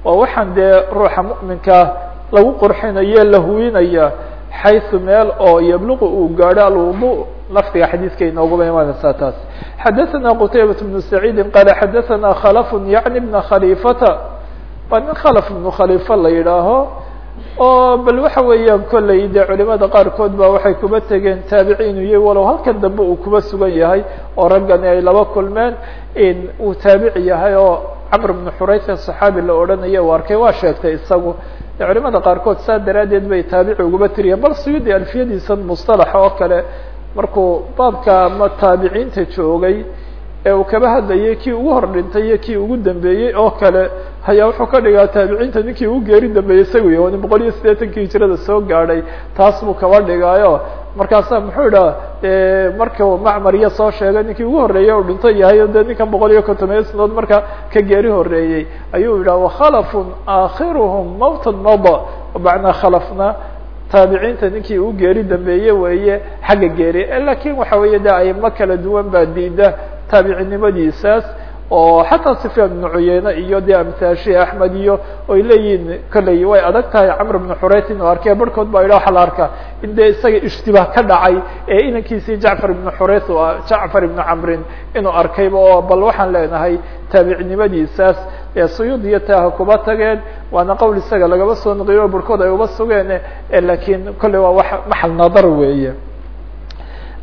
waa waxaan dee ruuxa mu'minkaa lagu qurxinayo la huwinaya xaysu meel oo yabluqu uu gaadho alwudu lafdiga xadiiska inooguba imaanaysaa taas xadaثana qtaybaة بnu saciidi qala xadaثana khlf yaعni bna khaliifata waa nin khalaf ibnu khaliifa la yidhaaho oo bal waxa weeyaan kolley dee culimada qaarkood ba waxay kuba tegeen taabiciin iyo walow halkan dambe uu kuba sugan yahay oo raggani ay laba kulmeen in uu taabici yahay oo camr bnu xurayth saxaabi la odhanaya u arkay waa sheegtay isagu. Culimada qaarkood saa daraaddeed bay taabici uguba tiriyeen bal suyudi alfiyadiisan mustalaxa oo kale markuu baabka ama taabiciinta joogay ee uu kaba hadlayay kii ugu hor dhintay iyo kii ugu dambeeyey oo kale ayaa wuxuu ka dhigaa taabiciinta ninkii ugu geeri dambeeyey isagu yahy nin boqol iyo siddeetankii hijirada soo gaadhay taas buu kaba dhigaayo. Markaasa muxuu idhaha markuu macmariya soo sheegay ninkii ugu horreeyey u dhinto yahay o de ninkan boqol iyo kontomiyo sanadood marka ka geeri horeeyey ayuu yidhaha wakhalafun aakhiruhum mawtan mada macnaa khalafna taabiciinta ninkii u geeri dambeeye weeye xagga geeri. Lakin waxa weeye de ayma kala duwan baa diida taabicinimadiisaas oo xataa sufyaan ibnu cuyeyne iyo de amtaashi axmed iyo oy leeyihiin kolley way adag tahay camr bnu xurayt inuu arkay barhkood ba idha waxa la arkaa in dee isaga ishtibaah ka dhacay ee inankiisii jacfar ibnu xurayt jacfar ibnu camrin inuu arkayba oo bal waxaan leenahay taabicinimadiisaas ee iyo taaha kuba tageen waana qowl isaga lagaba soo noqiyo barhkood ay uba sugeen laakiin kolley waa wax maxal nadar weeye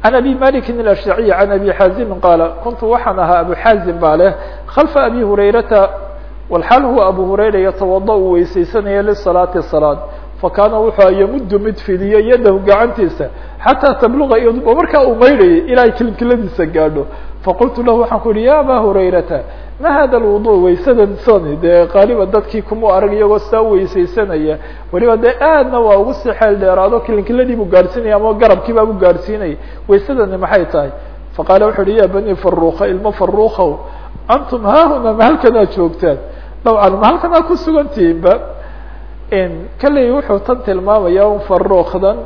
عن أبي مالك الأشعري عن أبي حازم قال كنت waxaan ahaa أبو حازم baa leh خلف أبي هريرةa والحاal هو أبو هريرة يتوضأ u weysaysanaya للصلاaةi صلاad فكاna wuxuu يمد mid fidiyo yadahu gacantiisa حatىa تبلغa markaa uu maydhayay ilaa ay kilkiladiisa gaadho فقلت lah waxaan ku yihi ya أbا هريرةa ma hada lwudu waysadan soni dee qaaliban dadkii kuma arag iyagoo saa weysaysanaya weliba dee aadna waa ugu xeel dheeraado kilinkiladii buu gaadhsiinaya ama garabkii baa bu gaadhsiinaya waysadani maxay tahay faqaala wuxu uhi ya bani faruka ilmo farukow antum haahuna ma halkanaa joogtaan dabcan ma halkanaa ku sugantihiinba kalley wuxuu tan tilmaamaya un farukdan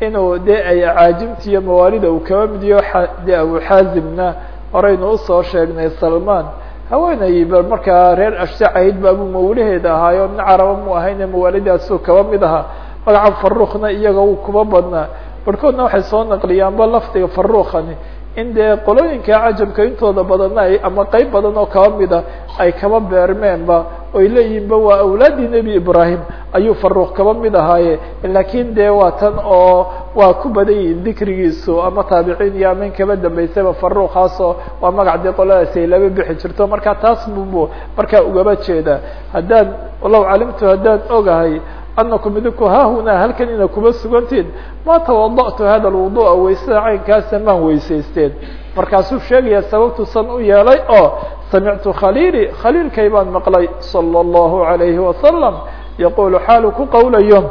inuu dee ay caajimta iyo mawaalida uu kaba midiyo de abuxaazimna horeynu u soo sheegnay salman haweeney ba markaa reer ashtacayd baabuu mawlaheeda ahaayo nin caraba mu ahayne mawaalidaasuu kaba mid ahaa magaca farukna iyaga kuba badnaa. Barhkoodna waxay soo naqliyaanba lafdiga farukani in dee qolooyinka cajabka intooda badanna ay ama qeyb badan oo kaba mida ay kaba beermeenba oy leeyihinba waa awlaadii nebi ibrahim ayuu faruq kaba mid ahaaye. Lakin dee waa tan oo waa ku badan yihiin dikrigiisu ama taabiciin iyo amin kaba dambeysayba faruqaasoo waa magac dee qoladaasi ay laba bixi jirto. Marka taas bubu markaa ugaba jeeda. Haddaan law calimtu haddaan ogahay anakum idinku haahunaa halkan ina kuba sugantiin? Ma tawada'tu hada lwudu'a waysada caynkaasa maan weysaysteen markaasuu sheegaya sababtu san u yeelay oo samictu khaliili khaliilkay baan maqlay salى اllahu عalayhi wasalam yaqulu xaalu ku qowlayo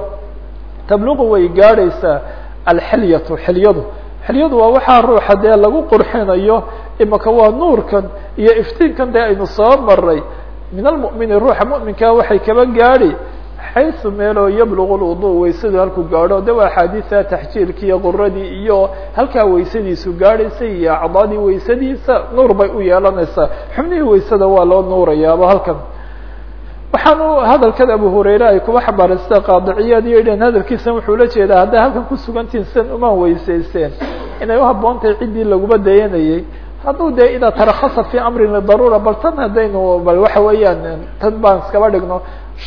tabluqu way gaadhaysaa alxilyatu xilyadu xilyadu waa waxaa ruuxa dee lagu qurxinayo imaka waa nuurkan iyo iftiinkan dee aynu soo maray min almu'mini ruuxa mu'minkaa waxay kaba gaadhi xaysu meeloo yablugu lwudu waysadu halkuu gaadho de waa axaadiisa taxjiirki iyo quradii iyo halkaa waysadiisu gaadhaysa iyo acdaadii waysadiisa nuur bay u yeelanaysaa. Xubnihii waysada waa loo nuurayaaba halkan. Waxaanu hadalkan abu hurayre ay kuba xambaaraystaa qaadiciyad iyo idhan hadalkiisan wuxuu la jeedaa hadday halkan kusugantihin sidan umaan weysaysteen. Inay uhaboon tahay ciddii laguma dayanayay. Hadduu dee idaa tarakasa fi amrin lidaruura bal tan haddaynu bal waxa weeyaan tan baan iskaba dhigno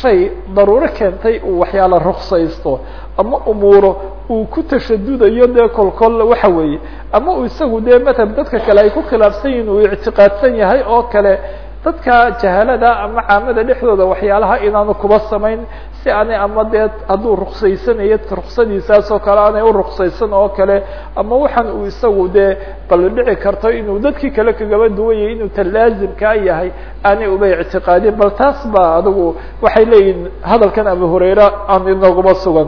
shay daruuro keentay uu waxyaala ruksaysto ama umuuro uu ku tashadudayo dee kolkol waxa weeye. Ama uu isagu dee matab dadka kale ay ku khilaafsan yihiin uu ictiqaadsan yahay oo kale dadka jahalada ama caamada dhexdooda waxyaalaha inaanu kuba samayn si aanay ama dee hadduu ruksaysanaya ruksadiisaas oo kale aanay uruksaysan oo kale ama waxaan uu isagu dee bal dhici karto inuu dadkii kale kagaba duwan yahay inuu talaazimkaa yahay aanay uba ictiqaadin. Bal taas ba adigu waxay leeyihiin hadalkan abu hurayra aan inaguma sugan.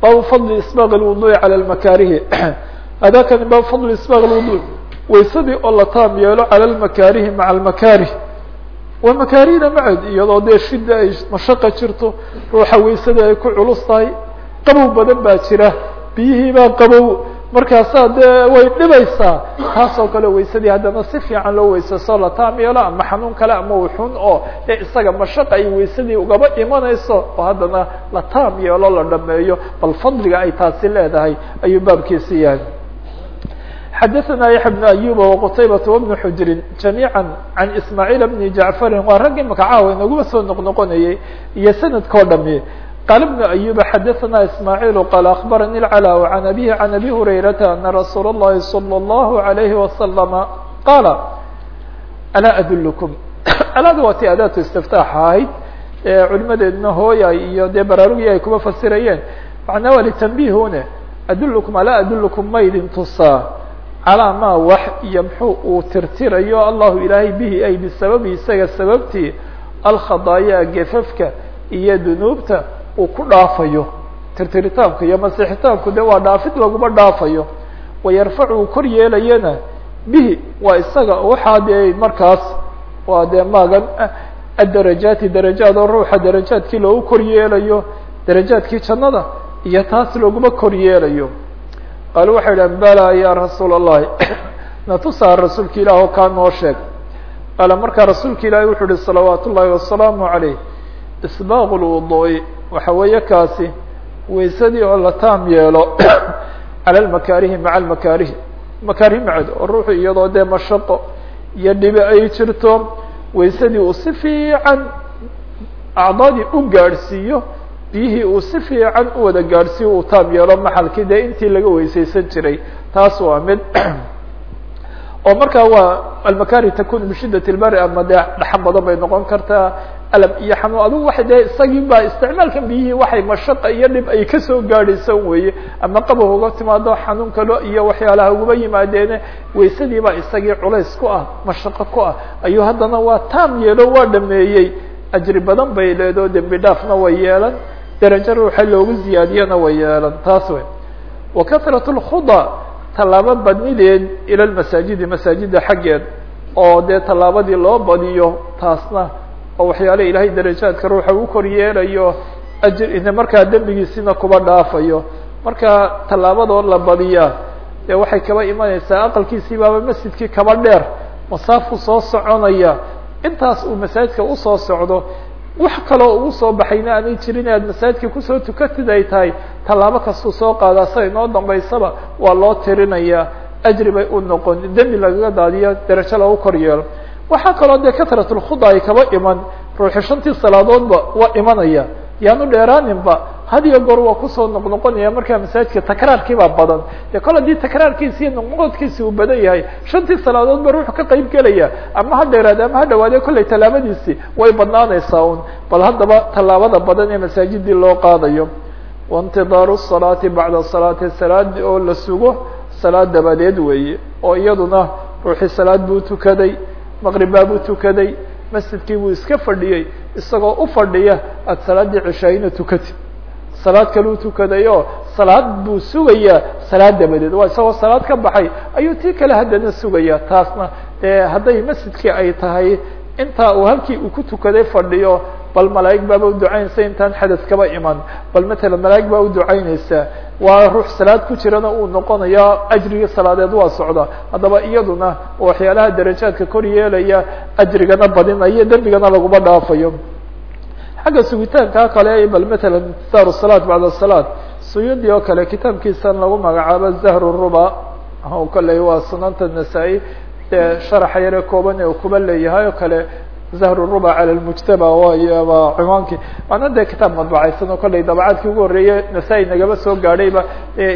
Baabu fadli isbaaq lwudu'i cala lmakaarihi adakani baabu fadli isbaaq lwudu waysadii oo la taam yeelo cala lmakaarihi maca almakaarih. Waa makaarihna maced iyadoo dee shida ay mashaqa jirto ruuxa waysada ay ku culus tahay qabow badan baa jira biyihii baa qabow. Markaasaa dee way dhibaysaa taas oo kale waysadii haddana si fiican loo weysasoo la taam yeelo ama xanuun kale ama uxun oo dee isaga mashaqa ay waysadii ugaba imanayso oo haddana la taam yeelo la dhameeyo bal fadliga ay taasi leedahay ayuu baabkiisi yahay xadaثna yaحya بن أyuba وqtaybaة وبن xujri جamيعا عan ismاعيل بن jaعفari waa raggii makacaawa inaguma soo noqnoqonayay iyo sanadkao dhami qaal بن أyuba xadaثna ismاعيل qال أخbarnي الcلاء عan أbيه عan أbي هurayرaةa أنa رasuul الlahi صلى الlaه عليه وسلم qاala alaa adulكم alaada waa ti adaatu اstiftaax ahayd culimadeedna hooya iyo dee baraarugii ay kuba fasirayeen macnaa waa liتنbihune adulكم alaa adulكم maydin tusaa calaa maa wax yamxu uu tirtirayo allahu ilaahay bihi ay bisababi isaga sababtii alkhadaayaa gefafka iyo dunuubta uu ku dhaafayo. Tirtiritaanku iyo masixitaanku de waa dhaafid laguma dhaafayo. Wayarfacu uu kor yeelayana bihi waa isaga waxaa dee markaas. Waa dee maagan adarajaati darajaad oo ruuxa darajaadkii loogu kor yeelayo darajaadkii jannada iyo taas looguma kor yeelayo qaaluu waxay idhahan bala ya rasuul allahi natusaa rasuulka ilaah oo kaa noo sheeg. Qaala markaa rasuulka ilaahi wuxuu ihi salawaat ullaahi wasalaamu calayh isbaaqu lwuduu'i waxa weeye kaasi weysadii oo la taam yeelo cala almakaarihi maca almakaarihi makaarihi. Maceed oo ruuxu iyadoo dee mashaqo iyo dhibe ay jirto weysadii uu si fiican acdaadii u gaadhsiiyo biyihii uu si fiican u wada gaadhsiiyo uu taam yeelo maxalkii dee intii laga weysaysan jiray taas waa mid oo markaa waa almakari takun bishidat lbari ama dee dhaxan badan bay noqon kartaa alam iyo xanuun. Adugu waxa dee isagii baa isticmaalkan biyihii waxay mashaqa iyo dhib ay ka soo gaadhaysan weye ama qabow uga timaado xanuun kalo iyo waxyaalaha uguba yimaadeene waysadii baa isagii culays ku ah mashaqo ku ah. Ayuu haddana waa taam yeelo waa dhameeyey ajri badan bay leedo dembi dhaafna way yeelan derajo ruuxa loogu ziyaadiyana way yeelan taas wey wa karat lkhuda tallaabo badnideed ila lmasaajidi masaajida xaggeed oo dee tallaabadii loo badiyo taasna oo waxyaale ilaahay darajaadka ruuxa u kor yeelayo ajr markaa dembigiisina kuba dhaafayo. Marka tallaabadoo la badiyaa dee waxay kaba imanaysaa aqalkiisii baaba masjidkii kaba dheer masaafu soo soconaya. Intaas uu masaajidka u soo socdo wax kaloo ugu soo baxayna aanay jirin aad masaajidka ku soo tukatid ay tahay tallaabo kastuu soo qaadaa sa inoo dambaysaba waa loo tirinaya ajri bay u noqon dembi lagaga daadiyo derajo lagu kor yeelo waxaa kaloo dee katrat lkhuda ay kaba iman ruuxi shantii salaadoodba waa imanaya yaanu dheeraaninba had iyo goor waa ku soo noqnoqonaya markaa masaajidka takraarkiibaa badan. Dee kol haddii takraarkiisi iyo noqnoqodkiisi uu badan yahay shantii salaadood ba ruuxu ka qayb gelaya ama ha dheeraade ama ha dhawaade kollay tallaabadiisi way badnaanaysaa un bal haddaba tallaabada badan ee masaajidii loo qaadayo waintidaaru salaati bacda salaati salaad oo la sugo salaad dabadeed weeye. Oo iyaduna ruuxii salaad buu tukaday maqribaa buu tukaday masjidkii buu iska fadhiyey isagoo u fadhiya aad salaaddii ceshaayina tukatid salaad kaluu tukaday oo salaad buu sugayaa salaad dabadeed. Waa isagoo salaad ka baxay ayuu tii kale haddana sugaya taasna dee hadday masjidkii ay tahay intaa uu halkii uu ku tukaday fadhiyo bal malaa'ig baaba u ducaynaysa intaan xadad kaba iman. Bal matalan malaa'ig baa u ducaynaysa. Waa ruux salaad ku jirana uu noqonaya ajrigii salaadeed waa socda. Haddaba iyaduna waxyaalaha darajaadka kor yeelaya ajrigana badinaya dembigana laguma dhaafayo. Xagga sugitaankaa kale bal matalan intidaaru salaat bacda salaat suyuudi oo kale kitaabkiisan lagu magacaabo zahru ruba. Kolley waa sunanta nasaa-i dee sharaxa yare kooban ee kuba leeyahay oo kale zahru ruba cala lmujtaba waayba cimaankii waana dee kitaab madbacaysan oo kolley dabacaadkii ugu horreeye nasaa-i nagaba soo gaadhayba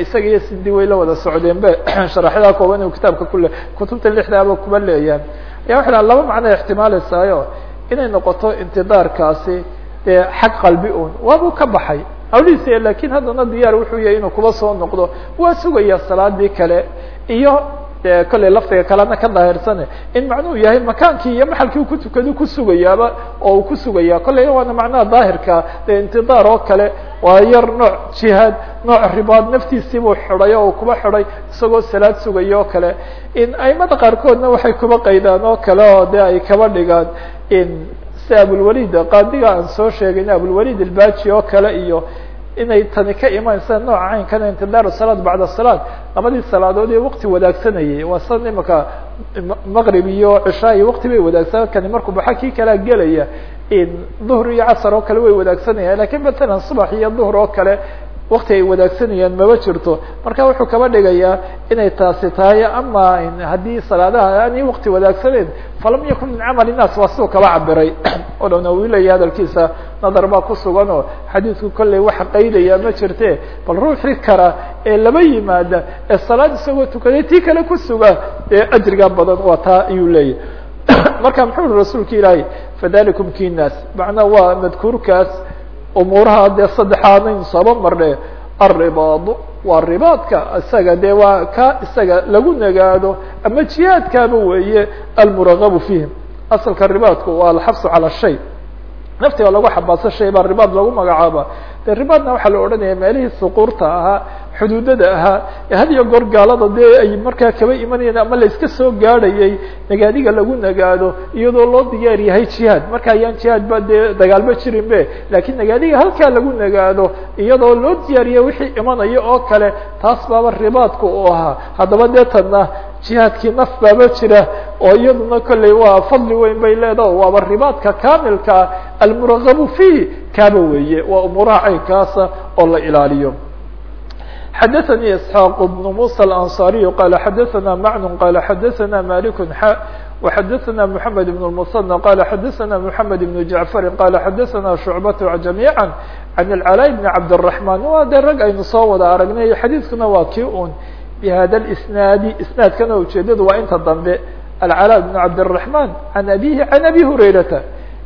isaga iyo sindi way la wada socdeen be sharaxyadaa kooban u kitaabka kule kutubta lixdaaba kuba leeyahay. Aya waxa laba macno ixtimaalaysaayo inay noqoto intidaarkaasi xag qalbi un waabuu ka baxay. Hawlihiisa laakiin haddana diyaar wuxuu yahay inuu kuba soo noqdo. Waa sugaya salaadii kale iyo de kolley laftiga kalena ka daahirsane in macnuhu yahay makaankii iyo maxalkii ku tukado ku sugayaaba oo uu ku sugaya kolley waana macnaha daahirka dee intidaar oo kale waa yar nooc jihaad nooc ribaad naftiisiibuu xidhay oo kuba xidhay isagoo salaad sugaya oo kale. In aimada qaarkoodna waxay kuba qaydaan oo kale oo de ay kaba dhigaan in si abulwalid qaadiga aan soo sheegayna abulwalid ilbaji oo kale iyo inay tani ka imanaysa nooca caynkana intidaaru salaad bacda salaad labadii salaadood ee wakti wadaagsanayay. Waa san imaka maqrib iyo cishaa iyo wakti bay wadaagsanaa kani markuu baxa kii kalea gelaya duhr iyo casar oo kale way wadaagsanayaan. Lakin matalan subax iyo duhr oo kale wakti ay wadaagsanayaan maba jirto. Marka wuxuu kaba dhigayaa inay taasi tahay ama haddii salaadaha aanay wakti wadaagsaneyn falam yakun min camal الnaas waa siduu kaba cabiray o dhowna uu leeyahy hadalkiisa nadar baa ku sugan oo xadiidku kolley waxa qaydaya ma jirte. Bal ruuxii kara ee laba yimaada ee salaad isagoo tukaday tii kale ku suga ee ajriga badan waa taa ayuu leeyahy marka muxuu rasuulka ilaahay fadalikum kinas macnaa waa madkuurkaas umuuraha dee saddexaadaynu sooba marne alribaad waa ribaadka isaga dee waa ka isaga lagu nagaado ama jihaadkaaba weeye almuragabu fiihim. Asalka ribaadku waa alxabsu cala shay. Naftiga lagu xabaaso shay baa ribaad lagu magacaaba de waxaa la odhanaya meelihii suquurta ahaa xuduudada ahaa had iyo goor gaalada dee ay markaa kaba imanayeen ama la iska soo gaadhayay nagaadiga lagu nagaado iyadoo loo diyaar yahay jihaad. Marka ayaan jihaad ba dee dagaalba jirin be lakiin nagaadiga halkaa lagu nagaado iyadoo loo diyaariya wixii imanaya oo kale taas baaba ribaadka u ahaa. Haddaba dee tadna jihaadkii naf baaba jira oo iyaduna kolley waa fadli weyn bay leedaha waaba ribaadka kamilkaa almuragabu fiih kaaba weeye waa umuuraha caynkaasa oo la ilaaliyo xadaثnي isحاq بن muسى الأنصاriي qال xadaثna mعن qال xadaثna mالك x وxadaثna محamed بن المثنى qال xadaثna محamed بن جعفر qال xadaثna شhuعبة جaميعا عن العلاء بن عبدالرحمن wa de rag aynu soo wada aragnay xadiiskuna waa kii un بhada الاسناadi isناadkana ujeedadu waa inta dambe العلاء بن عبدالرحمن عن أbيه عن أbي هريرةa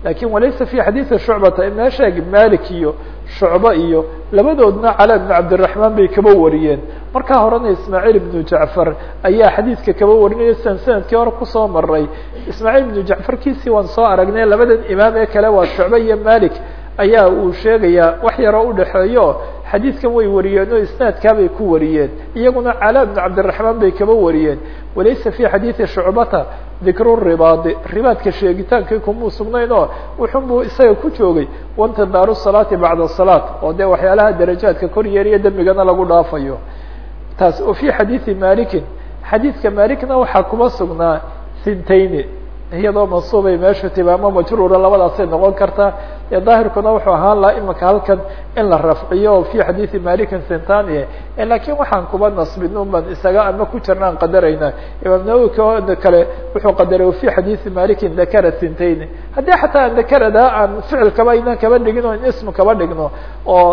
lakin walaysa fi xadiidi shucbata meesheeg malik iyo shucba iyo labadoodna cala bn cabdiraحman bay kaba wariyeen markaa horena ismaaعiil ibnu jacfar ayaa xadiidka kaba warinaya sian sanadkii hore kusoo maray ismaaعiil ibnu jacfar kiisii waan soo aragnay labadan imaam ee kale waa shucbe iyo malik ayaa uu sheegayaa wax yaroo udhexeeyo xadiidkan way wariyeen oo isnaadkaa bay ku wariyeen. Iyaguna cala bn cabdiraحman bay kaba wariyeen. Walaysa fi xadiidi shucbata dikru ribaadi. Ribaadka sheegitaankii kumuu sugnayn oo wuxun buu isaga ku joogay waintidaaru salaati bacda salaat. Oo dee waxyaalaha darajaadka kor yeeriya dembigana lagu dhaafayo. Taas o fi xadiidi malikin xadiidka malikna waxaa kuma sugnaa sintayni iyadoo mansuubay meeshu timaamo majruura labadaasay noqon kartaa ee daahirkuna wuxuu ahaan lahaa imika halkan in la rafciyo fi xadiidi malikin sintania laakiin waxaan kuba nasbin un baan isaga ama ku jirna qadarayna. Imaam nawowi kooda kale wuxuu qadaray fi xadiidi malikin dakara sintayn. Haddii xataa dakarada aan ficil kaba inaan kaba dhigin o in ism kaba dhigno oo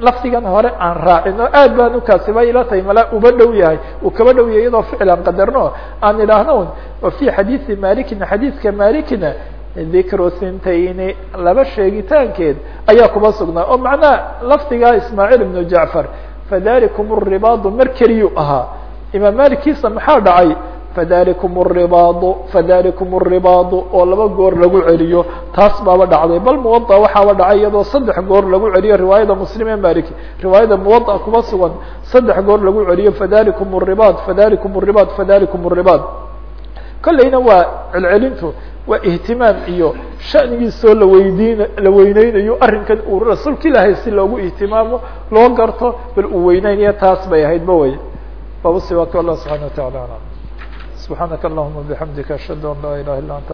lafdigan hore aan raacino aad baan ukaasiba ila tahay mala uba dhow yahay. Uu kaba dhow yahay iyadoo ficil aan qadarno. Aan idhaahno wa fi xadiidi malikina xadiidka malikina dikru sintayni laba sheegitaankeed ayaa kuba sugnaa. Oo macnaha lafdigaa ismaaciil ibnu jacfar fadalikum ribaadu keliyuu ahaa. Imaam malikkiisa maxaa dhacay fadalikum ribaadu fadalikum ribaadu oo laba goor lagu celiyo taas baaba dhacday. Bal muwada waxaaba dhacay iyadoo saddex goor lagu celiyo riwaayada muslim ee maliki riwaayada muwada kuma sugan. Saddex goor lagu celiyo fadalikum ribaad fadalikum ribaad fadalikum ribaad kolleyna waa celcelintu waa ihtimaam iyo shanigiisoo laweydiin la weyneynayo arrinkan uu rasuulka ilaahay si loogu ihtimaamo loo garto bal uu weyneynayo taas bay ahayd ba wey baba siwaaka allah subxana wa taala. alam سبحانك اللهم وبحمدك أشهد أن لا إله إلا أنت